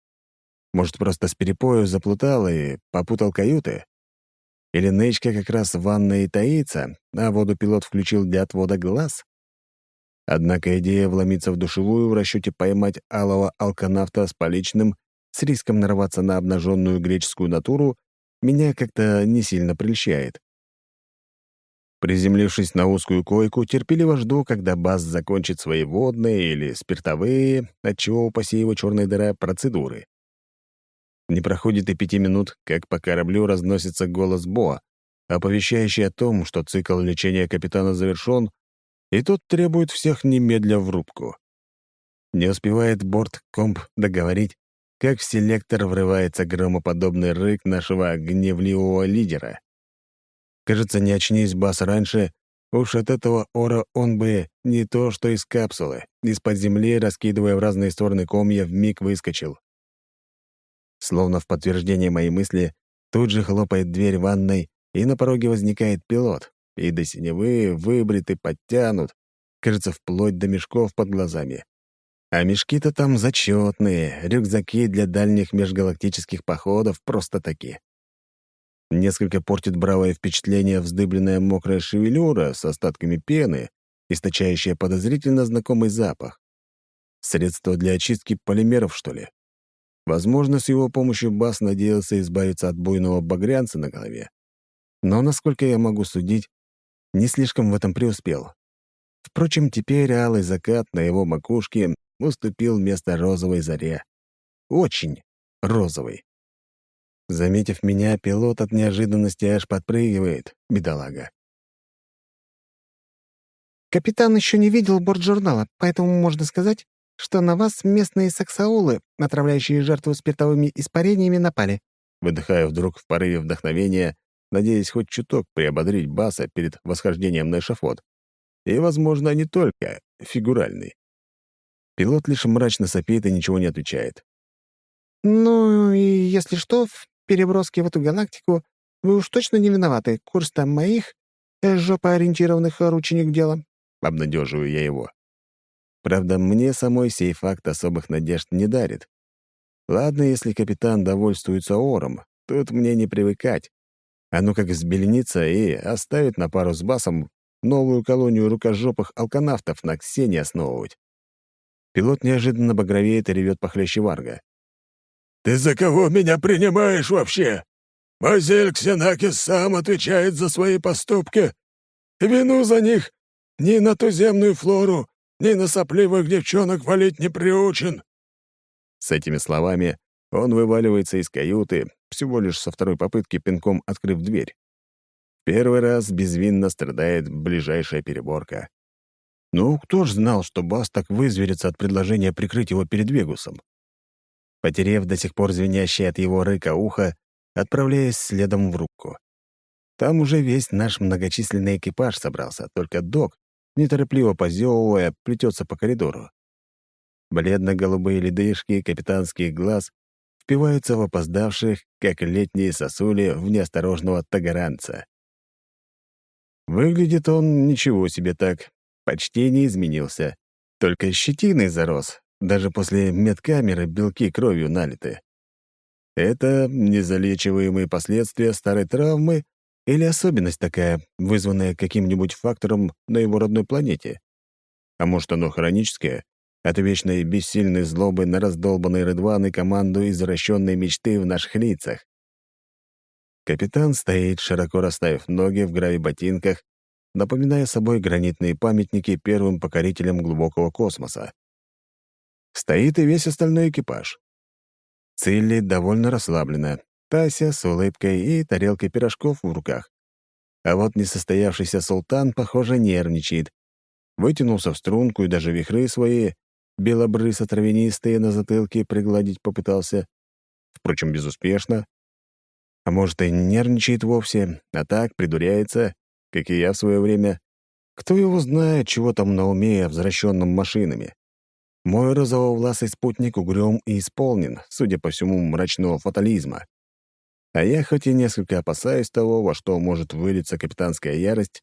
Может, просто с перепою заплутал и попутал каюты? Или нычка как раз в ванной и таится, а воду пилот включил для отвода глаз? Однако идея вломиться в душевую в расчете поймать алого алканавта с поличным с риском нарваться на обнаженную греческую натуру меня как-то не сильно прельщает. Приземлившись на узкую койку, терпеливо жду, когда Бас закончит свои водные или спиртовые, отчего упаси его черная дыра, процедуры. Не проходит и пяти минут, как по кораблю разносится голос Бо, оповещающий о том, что цикл лечения капитана завершен, и тот требует всех немедля в рубку. Не успевает борт-комп договорить, как в селектор врывается громоподобный рык нашего гневливого лидера. Кажется, не очнись Бас раньше, уж от этого ора он бы не то что из капсулы, из-под земли, раскидывая в разные стороны комья, вмиг выскочил. Словно в подтверждение моей мысли, тут же хлопает дверь ванной, и на пороге возникает пилот. И до синевы выбриты, подтянут, кажется, вплоть до мешков под глазами. А мешки-то там зачетные, рюкзаки для дальних межгалактических походов просто таки. Несколько портит бравое впечатление вздыбленная мокрая шевелюра с остатками пены, источающая подозрительно знакомый запах. Средство для очистки полимеров, что ли? Возможно, с его помощью Бас надеялся избавиться от буйного багрянца на голове. Но, насколько я могу судить, не слишком в этом преуспел. Впрочем, теперь алый закат на его макушке уступил место розовой заре. Очень розовой. Заметив меня, пилот от неожиданности аж подпрыгивает, бедолага. «Капитан еще не видел борт-журнала, поэтому можно сказать, что на вас местные саксаулы, отравляющие жертву спиртовыми испарениями, напали». Выдыхаю вдруг в порыве вдохновения, надеясь хоть чуток приободрить Баса перед восхождением на эшафот. И, возможно, не только фигуральный. Пилот лишь мрачно сопит и ничего не отвечает. «Ну, и если что, в переброске в эту галактику вы уж точно не виноваты. Курс там моих, э, жопоориентированных рученик дела». Обнадеживаю я его. Правда, мне самой сей факт особых надежд не дарит. Ладно, если капитан довольствуется ором, тут мне не привыкать. А ну как взбеленится и оставит на пару с басом новую колонию рукожопых алканавтов на Ксении основывать. Пилот неожиданно багровеет и ревет похлеще Варга. «Ты за кого меня принимаешь вообще? Мазель Ксенакис сам отвечает за свои поступки. Вину за них ни на туземную флору, ни на сопливых девчонок валить не приучен». С этими словами он вываливается из каюты, всего лишь со второй попытки пинком открыв дверь. Первый раз безвинно страдает ближайшая переборка. Ну, кто ж знал, что Бас так вызверится от предложения прикрыть его перед Вегусом? Потерев до сих пор звенящее от его рыка ухо, отправляясь следом в рубку. Там уже весь наш многочисленный экипаж собрался, только док, неторопливо позевывая, плетется по коридору. Бледно-голубые ледышки капитанских глаз впиваются в опоздавших, как летние сосули в неосторожного тагаранца. Выглядит он ничего себе так, почти не изменился, только щетиной зарос, даже после медкамеры белки кровью налиты. Это незалечиваемые последствия старой травмы или особенность такая, вызванная каким-нибудь фактором на его родной планете? А может, оно хроническое, от вечной бессильной злобы на раздолбанный Редван и команду извращенной мечты в наших лицах? Капитан стоит, широко расставив ноги в грави-ботинках, напоминая собой гранитные памятники первым покорителям глубокого космоса. Стоит и весь остальной экипаж. Цилли довольно расслаблена, Тася с улыбкой и тарелкой пирожков в руках. А вот несостоявшийся султан, похоже, нервничает. Вытянулся в струнку и даже вихры свои, белобрысо-травянистые на затылке, пригладить попытался. Впрочем, безуспешно. А может, и нервничает вовсе, а так придуряется, как и я в свое время. Кто его знает, чего там на уме, возвращенном машинами. Мой розововласый спутник угрюм и исполнен, судя по всему, мрачного фатализма. А я, хоть и несколько опасаюсь того, во что может вылиться капитанская ярость,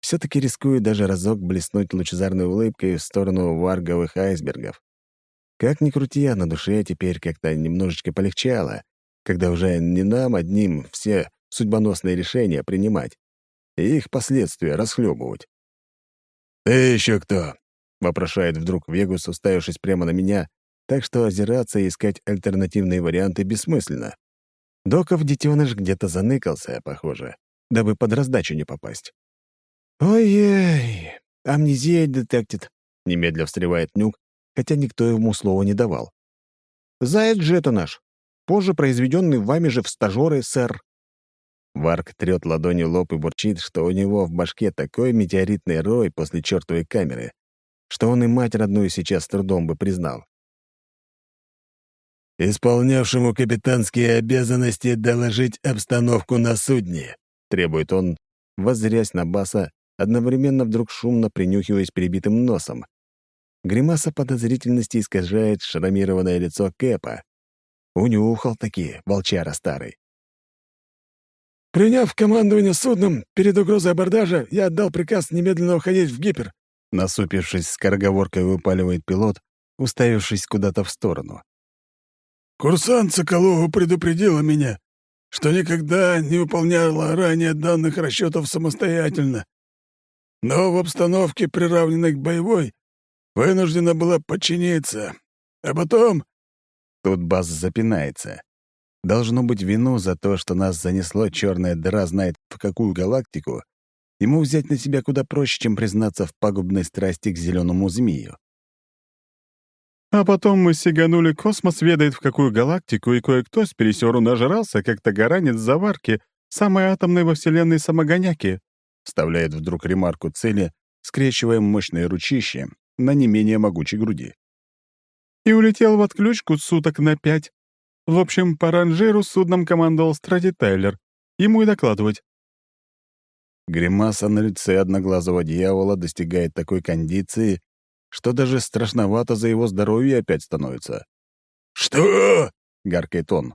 все-таки рискую даже разок блеснуть лучезарной улыбкой в сторону варговых айсбергов. Как ни крути, а на душе теперь как-то немножечко полегчало, когда уже не нам одним все судьбоносные решения принимать и их последствия расхлебывать. «Ты еще кто?» — вопрошает вдруг Вегус, уставившись прямо на меня, так что озираться и искать альтернативные варианты бессмысленно. Доков детеныш где-то заныкался, похоже, дабы под раздачу не попасть. «Ой-ой, амнезия детектит», — немедля встревает Нюк, хотя никто ему слова не давал. «Заяц же это наш, позже произведенный вами же в стажеры, сэр». Варк трет ладонью лоб и бурчит, что у него в башке такой метеоритный рой после чертовой камеры, что он и мать родную сейчас с трудом бы признал исполнявшему капитанские обязанности доложить обстановку на судне», — требует он, воззрясь на Баса, одновременно вдруг шумно принюхиваясь перебитым носом. Гримаса подозрительности искажает шрамированное лицо Кэпа. Унюхал такие, волчара старый. «Приняв командование судном, перед угрозой абордажа я отдал приказ немедленно уходить в гипер», насупившись, скороговоркой выпаливает пилот, уставившись куда-то в сторону. Курсант Соколова предупредила меня, что никогда не выполняла ранее данных расчетов самостоятельно. Но в обстановке, приравненной к боевой, вынуждена была подчиниться. А потом...» Тут Бас запинается. Должно быть вину за то, что нас занесло черная дыра знает в какую галактику, ему взять на себя куда проще, чем признаться в пагубной страсти к зеленому змею. А потом мы сиганули космос ведает в какую галактику, и кое-кто с пересеру нажрался, как тагаранец заварки, самой атомной во Вселенной самогоняки, вставляет вдруг ремарку цели, скрещивая мощные ручища на не менее могучей груди. И улетел в отключку суток на пять. В общем, по ранжиру судном командовал Страти Тайлер. Ему и докладывать. Гримаса на лице одноглазого дьявола достигает такой кондиции, что даже страшновато за его здоровье опять становится. «Что?» — гаркает он.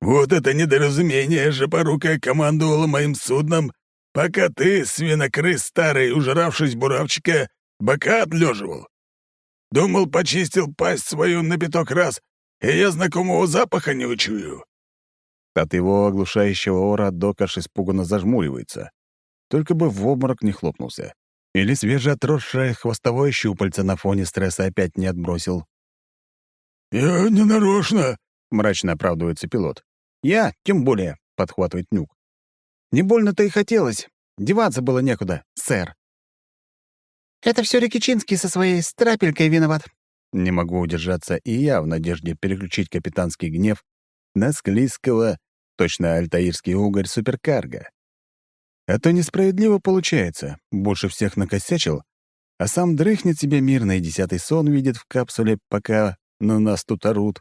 «Вот это недоразумение же порукая командовала моим судном, пока ты, свинокрыс старый, ужравшись буравчика, бока отлеживал. Думал, почистил пасть свою на пяток раз, и я знакомого запаха не учую». От его оглушающего ора Докаш испуганно зажмуривается. Только бы в обморок не хлопнулся. Или свежеотросшее хвостовое щупальце на фоне стресса опять не отбросил. «Я не нарочно», — мрачно оправдывается пилот. «Я, тем более», — подхватывает Нюк. «Не больно-то и хотелось. Деваться было некуда, сэр». «Это все Рикичинский со своей страпелькой виноват». Не могу удержаться и я в надежде переключить капитанский гнев на склизкого, точно альтаирский угорь суперкарга. А то несправедливо получается. Больше всех накосячил, а сам дрыхнет себе мирно и десятый сон видит в капсуле, пока на нас тут орут.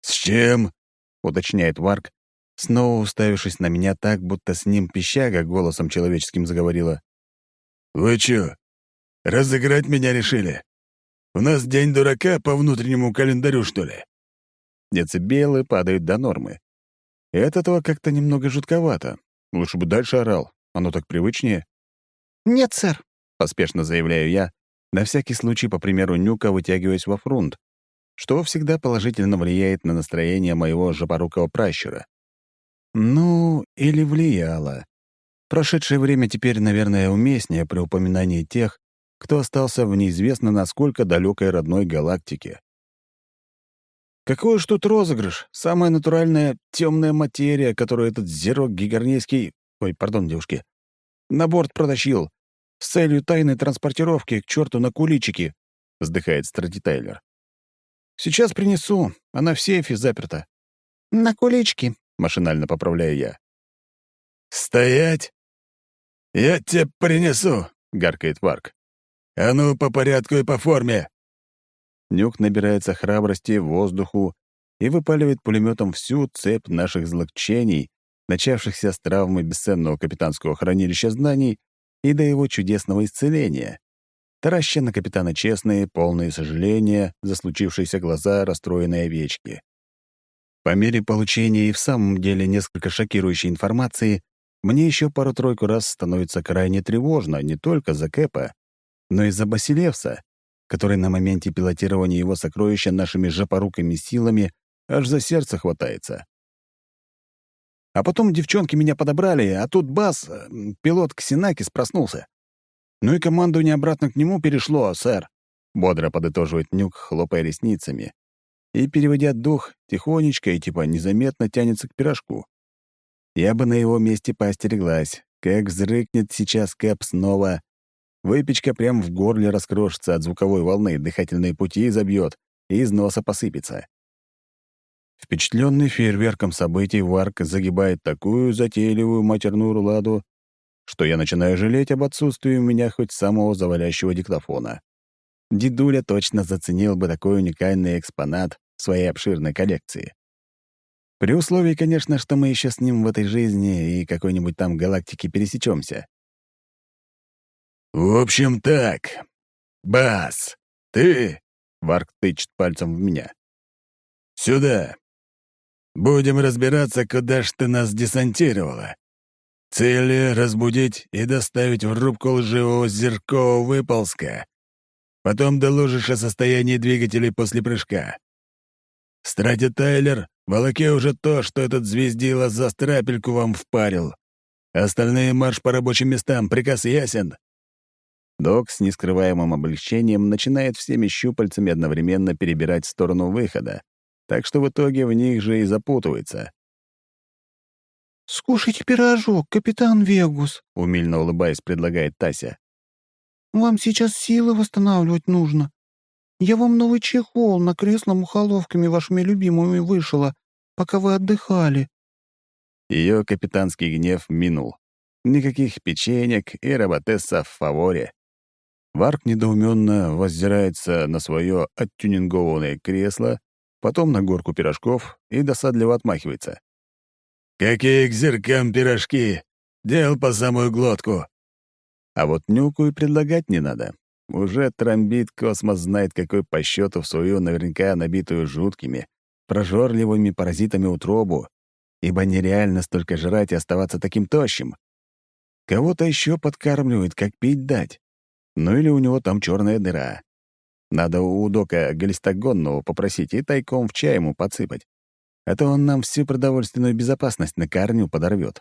«С чем?» — уточняет Варк, снова уставившись на меня так, будто с ним пищага голосом человеческим заговорила. «Вы чё, разыграть меня решили? У нас день дурака по внутреннему календарю, что ли?» Децибелы падают до нормы. И от этого как-то немного жутковато, Лучше бы дальше орал. Оно так привычнее. «Нет, сэр», — поспешно заявляю я, на всякий случай, по примеру Нюка, вытягиваясь во фрунт, что всегда положительно влияет на настроение моего жопорукого пращура. Ну, или влияло. Прошедшее время теперь, наверное, уместнее при упоминании тех, кто остался в неизвестно насколько далекой родной галактике. Какой уж тут розыгрыш? Самая натуральная темная материя, которую этот зерок гигарнейский... Ой, пардон, девушки. На борт протащил. С целью тайной транспортировки к черту на куличики, — вздыхает Страти Тайлер. Сейчас принесу. Она в сейфе заперта. На кулички, — машинально поправляю я. «Стоять! Я тебе принесу!» — гаркает Варк. «А ну, по порядку и по форме!» Нюк набирается храбрости, воздуху и выпаливает пулеметом всю цепь наших злоключений, начавшихся с травмы бесценного капитанского хранилища знаний и до его чудесного исцеления. Тараща на капитана честные, полные сожаления за случившиеся глаза расстроенной овечки. По мере получения и в самом деле несколько шокирующей информации, мне еще пару-тройку раз становится крайне тревожно не только за Кэпа, но и за Басилевса, который на моменте пилотирования его сокровища нашими жопорукими силами аж за сердце хватается. А потом девчонки меня подобрали, а тут Бас, пилот Ксенакис, проснулся. Ну и командование обратно к нему перешло, сэр. Бодро подытоживает Нюк, хлопая ресницами. И, переводя дух, тихонечко и типа незаметно тянется к пирожку. Я бы на его месте поостереглась. Как взрыкнет сейчас Кэп снова, Выпечка прям в горле раскрошится от звуковой волны, дыхательные пути забьет и из носа посыпется. Впечатленный фейерверком событий, Варк загибает такую затейливую матерную руладу, что я начинаю жалеть об отсутствии у меня хоть самого завалящего диктофона. Дедуля точно заценил бы такой уникальный экспонат в своей обширной коллекции. При условии, конечно, что мы еще с ним в этой жизни и какой-нибудь там галактике пересечемся. «В общем так. Бас, ты...» — Варк тычет пальцем в меня. «Сюда. Будем разбираться, куда ж ты нас десантировала. Цели — разбудить и доставить в рубку лживого зеркового выползка. Потом доложишь о состоянии двигателей после прыжка. Страти Тайлер волоке уже то, что этот звездила за страпельку вам впарил. Остальные марш по рабочим местам, приказ ясен». Док с нескрываемым облегчением начинает всеми щупальцами одновременно перебирать в сторону выхода, так что в итоге в них же и запутывается. «Скушайте пирожок, капитан Вегус», — умильно улыбаясь, предлагает Тася. «Вам сейчас силы восстанавливать нужно. Я вам новый чехол на кресло мухоловками вашими любимыми вышила, пока вы отдыхали». Ее капитанский гнев минул. Никаких печенек и роботесса в фаворе. Варк недоуменно воззирается на свое оттюнингованное кресло, потом на горку пирожков и досадливо отмахивается. «Какие к зеркам пирожки! Дел по самую глотку!» А вот нюку и предлагать не надо. Уже тромбит космос знает какой по счету в свою наверняка набитую жуткими, прожорливыми паразитами утробу, ибо нереально столько жрать и оставаться таким тощим. Кого-то еще подкармливают, как пить дать. Ну или у него там черная дыра. Надо у дока галистогонного попросить и тайком в чай ему подсыпать. А то он нам всю продовольственную безопасность на корню подорвет.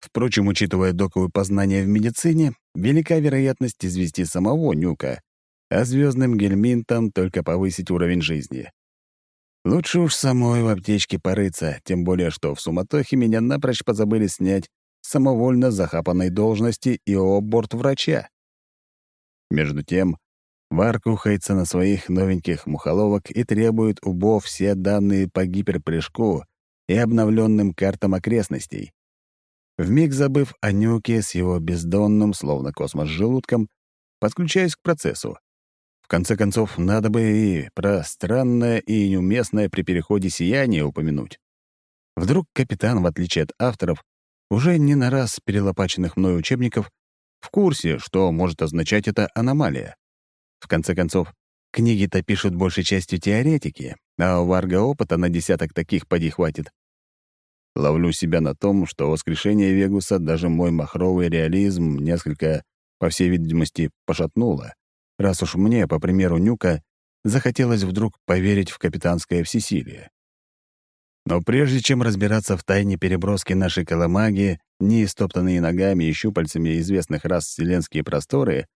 Впрочем, учитывая доковые познания в медицине, велика вероятность извести самого Нюка, а звездным гельминтам только повысить уровень жизни. Лучше уж самой в аптечке порыться, тем более что в суматохе меня напрочь позабыли снять самовольно захапанной должности и борт врача. Между тем, Варк ухается на своих новеньких мухоловок и требует у Бо все данные по гиперпрыжку и обновленным картам окрестностей. Вмиг забыв о Нюке с его бездонным, словно космос, желудком, подключаюсь к процессу. В конце концов, надо бы и про странное и неуместное при переходе сияние упомянуть. Вдруг капитан, в отличие от авторов, уже не на раз перелопаченных мной учебников, в курсе, что может означать эта аномалия. В конце концов, книги-то пишут большей частью теоретики, а у Варга опыта на десяток таких поди хватит. Ловлю себя на том, что воскрешение Вегуса даже мой махровый реализм несколько, по всей видимости, пошатнуло, раз уж мне, по примеру Нюка, захотелось вдруг поверить в капитанское всесилие. Но прежде чем разбираться в тайне переброски нашей коломаги, не истоптанные ногами и щупальцами известных раз вселенские просторы,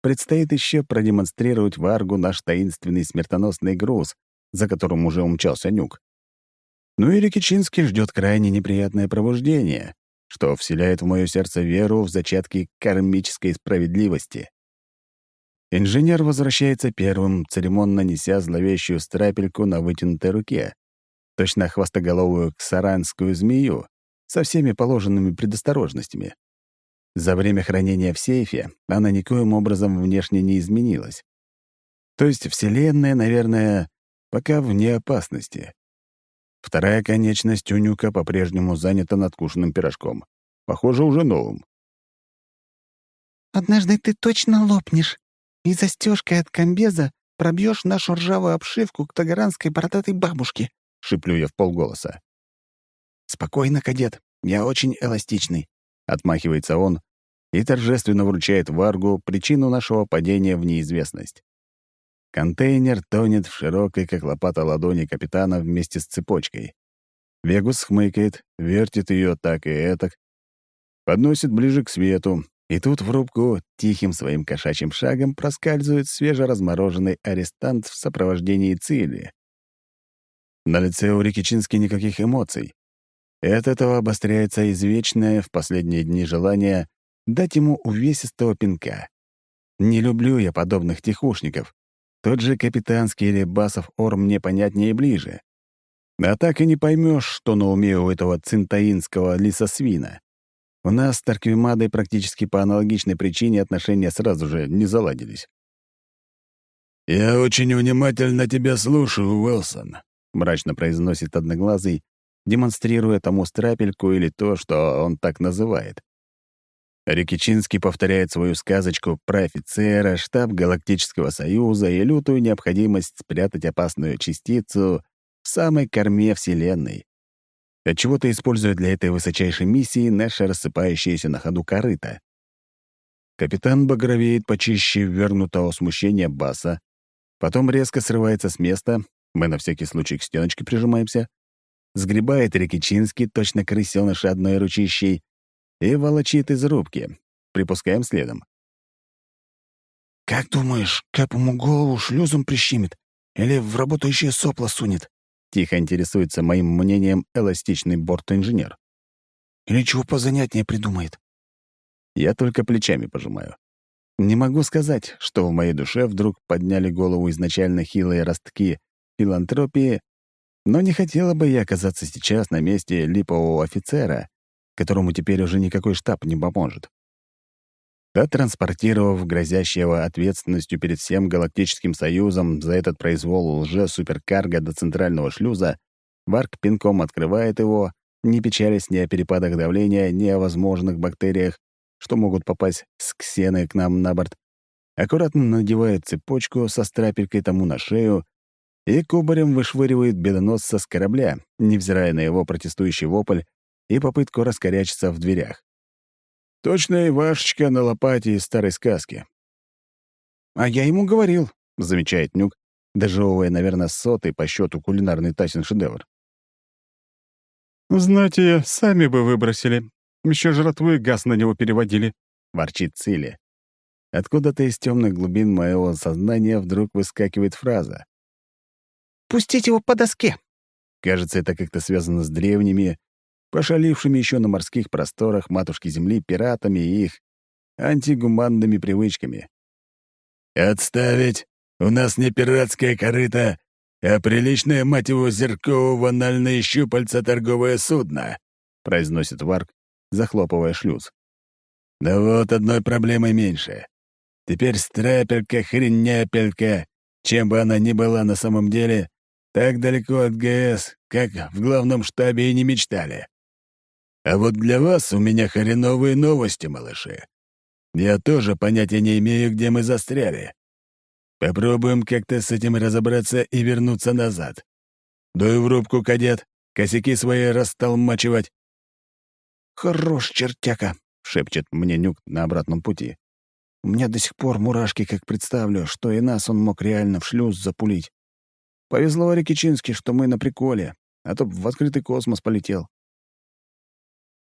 предстоит еще продемонстрировать Варгу наш таинственный смертоносный груз, за которым уже умчался Нюк. Ну и Рикичинский ждет крайне неприятное пробуждение, что вселяет в мое сердце веру в зачатки кармической справедливости. Инженер возвращается первым, церемонно неся зловещую страпельку на вытянутой руке, точно хвостоголовую ксаранскую змею со всеми положенными предосторожностями. За время хранения в сейфе она никоим образом внешне не изменилась. То есть Вселенная, наверное, пока вне опасности. Вторая конечность у Нюка по-прежнему занята надкушенным пирожком. Похоже, уже новым. «Однажды ты точно лопнешь, и застежкой от комбеза пробьешь нашу ржавую обшивку к тагаранской бородатой бабушке», — шиплю я в полголоса. «Спокойно, кадет, я очень эластичный», — отмахивается он и торжественно вручает Варгу причину нашего падения в неизвестность. Контейнер тонет в широкой, как лопата ладони капитана вместе с цепочкой. Вегус хмыкает, вертит ее так и этак, подносит ближе к свету, и тут в рубку тихим своим кошачьим шагом проскальзывает свежеразмороженный арестант в сопровождении цели. На лице у Рикичински никаких эмоций. И от этого обостряется извечное в последние дни желание дать ему увесистого пинка. Не люблю я подобных тихушников. Тот же капитанский или басов ор мне понятнее и ближе. А так и не поймешь, что на уме у этого цинтаинского лисосвина. У нас с Тарквимадой практически по аналогичной причине отношения сразу же не заладились. «Я очень внимательно тебя слушаю, Уилсон», — мрачно произносит Одноглазый, демонстрируя тому страпельку или то, что он так называет. Рикичинский повторяет свою сказочку про офицера, штаб Галактического Союза и лютую необходимость спрятать опасную частицу в самой корме Вселенной. Отчего-то используя для этой высочайшей миссии наше рассыпающееся на ходу корыто. Капитан багровеет почище вернутого смущения баса, потом резко срывается с места, мы на всякий случай к стеночке прижимаемся, сгребает Рикичинский, точно крысёныш одной ручищей, и волочит из рубки. Припускаем следом. «Как думаешь, Кэп ему голову шлюзом прищемит или в работающее сопло сунет?» Тихо интересуется моим мнением эластичный бортинженер. «Или чего позанятнее придумает?» Я только плечами пожимаю. Не могу сказать, что в моей душе вдруг подняли голову изначально хилые ростки филантропии, но не хотела бы я оказаться сейчас на месте липового офицера, которому теперь уже никакой штаб не поможет. Оттранспортировав грозящего ответственностью перед всем Галактическим Союзом за этот произвол лже-суперкарго до центрального шлюза, Варк пинком открывает его, не печалясь ни о перепадах давления, ни о возможных бактериях, что могут попасть с ксеной к нам на борт, аккуратно надевает цепочку со страпелькой тому на шею и кубарем вышвыривает бедоносца с корабля, невзирая на его протестующий вопль и попытку раскорячиться в дверях. Точно Ивашечка на лопате из старой сказки. «А я ему говорил», — замечает Нюк, дожевывая, наверное, сотый по счету кулинарный Тасин шедевр. «Знаете, сами бы выбросили. Еще жратву и газ на него переводили», — ворчит Цили. Откуда-то из темных глубин моего сознания вдруг выскакивает фраза. «Пустить его по доске!» Кажется, это как-то связано с древними, пошалившими еще на морских просторах матушки Земли пиратами и их антигуманными привычками. «Отставить! У нас не пиратская корыта, а приличное, мать его, зерково-ванальное щупальца торговое судно», — произносит Варк, захлопывая шлюз. «Да вот одной проблемой меньше. Теперь страпелька, хреняпелька, чем бы она ни была на самом деле, так далеко от ГС, как в главном штабе и не мечтали. А вот для вас у меня хреновые новости, малыши. Я тоже понятия не имею, где мы застряли. Попробуем как-то с этим разобраться и вернуться назад. Дуй в рубку, кадет, косяки свои растолмачивать. «Хорош, чертяка», — шепчет мне Нюк на обратном пути. «У меня до сих пор мурашки, как представлю, что и нас он мог реально в шлюз запулить. Повезло Рикичински, что мы на приколе, а то в открытый космос полетел.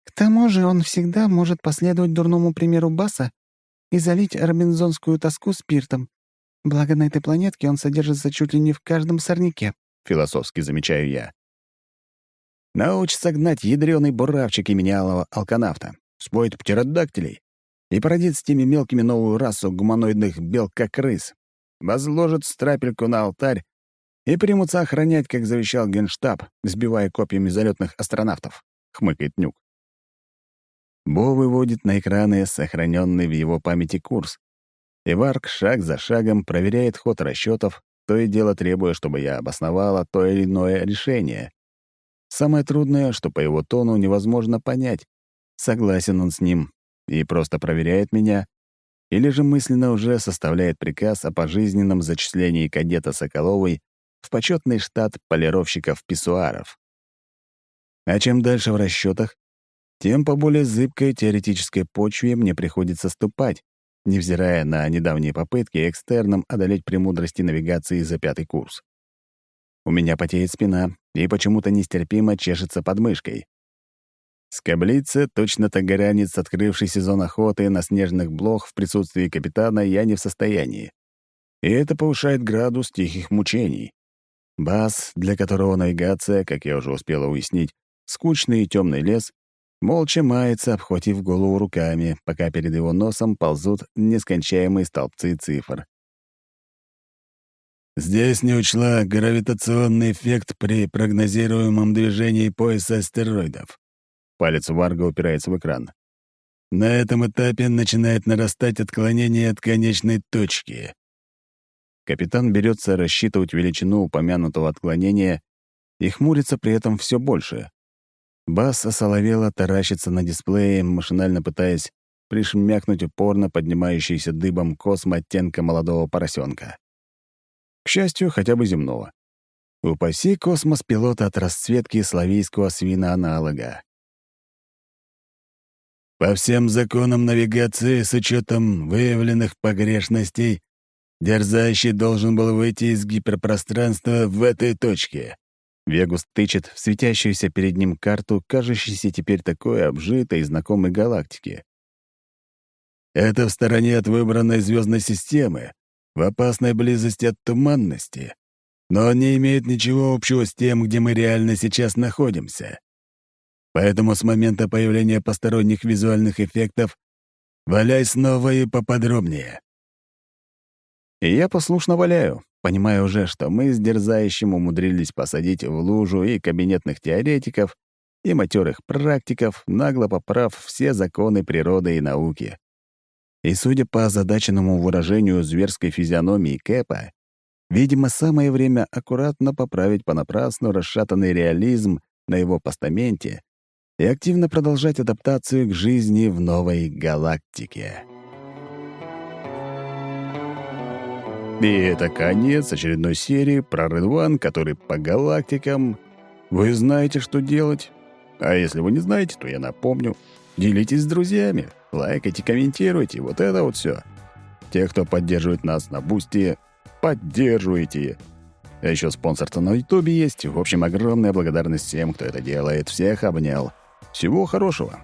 К тому же он всегда может последовать дурному примеру Баса и залить робинзонскую тоску спиртом. Благо на этой планетке он содержится чуть ли не в каждом сорняке, — философски замечаю я. Научится гнать ядреный буравчик именялого алканавта, споет птеродактилей и породит с теми мелкими новую расу гуманоидных белка-крыс, возложит страпельку на алтарь и примутся охранять, как завещал генштаб, сбивая копьями залетных астронавтов», — хмыкает Нюк. Бо выводит на экраны сохраненный в его памяти курс. И Варк шаг за шагом проверяет ход расчетов, то и дело требуя, чтобы я обосновала то или иное решение. Самое трудное, что по его тону невозможно понять, согласен он с ним и просто проверяет меня, или же мысленно уже составляет приказ о пожизненном зачислении кадета Соколовой в почетный штат полировщиков-писсуаров. А чем дальше в расчетах, тем по более зыбкой теоретической почве мне приходится ступать, невзирая на недавние попытки экстерном одолеть премудрости навигации за пятый курс. У меня потеет спина и почему-то нестерпимо чешется подмышкой. Скоблиться точно тагарянец, открывший сезон охоты на снежных блох в присутствии капитана, я не в состоянии. И это повышает градус тихих мучений. Бас, для которого навигация, как я уже успела уяснить, скучный и темный лес, молча мается, обхватив голову руками, пока перед его носом ползут нескончаемые столбцы цифр. Здесь не учла гравитационный эффект при прогнозируемом движении пояса астероидов. Палец Варга упирается в экран. На этом этапе начинает нарастать отклонение от конечной точки. Капитан берется рассчитывать величину упомянутого отклонения и хмурится при этом все больше. Бас осоловело таращится на дисплее, машинально пытаясь пришмякнуть упорно поднимающийся дыбом космо оттенка молодого поросенка. К счастью, хотя бы земного. Упаси космос пилота от расцветки славийского свина-аналога. По всем законам навигации с учетом выявленных погрешностей Дерзающий должен был выйти из гиперпространства в этой точке. Вегус тычет в светящуюся перед ним карту, кажущейся теперь такой обжитой и знакомой галактики. Это в стороне от выбранной звездной системы, в опасной близости от туманности, но не имеет ничего общего с тем, где мы реально сейчас находимся. Поэтому с момента появления посторонних визуальных эффектов валяй снова и поподробнее. И я послушно валяю, понимая уже, что мы с дерзающим умудрились посадить в лужу и кабинетных теоретиков, и матерых практиков, нагло поправ все законы природы и науки. И судя по озадаченному выражению зверской физиономии Кэпа, видимо, самое время аккуратно поправить понапрасну расшатанный реализм на его постаменте и активно продолжать адаптацию к жизни в новой галактике. И это конец очередной серии про рыдван, который по галактикам. Вы знаете, что делать. А если вы не знаете, то я напомню. Делитесь с друзьями, лайкайте, комментируйте, вот это вот все. Те, кто поддерживает нас на Бусти, поддерживайте. А еще спонсорство на Ютубе есть. В общем, огромная благодарность всем, кто это делает. Всех обнял. Всего хорошего.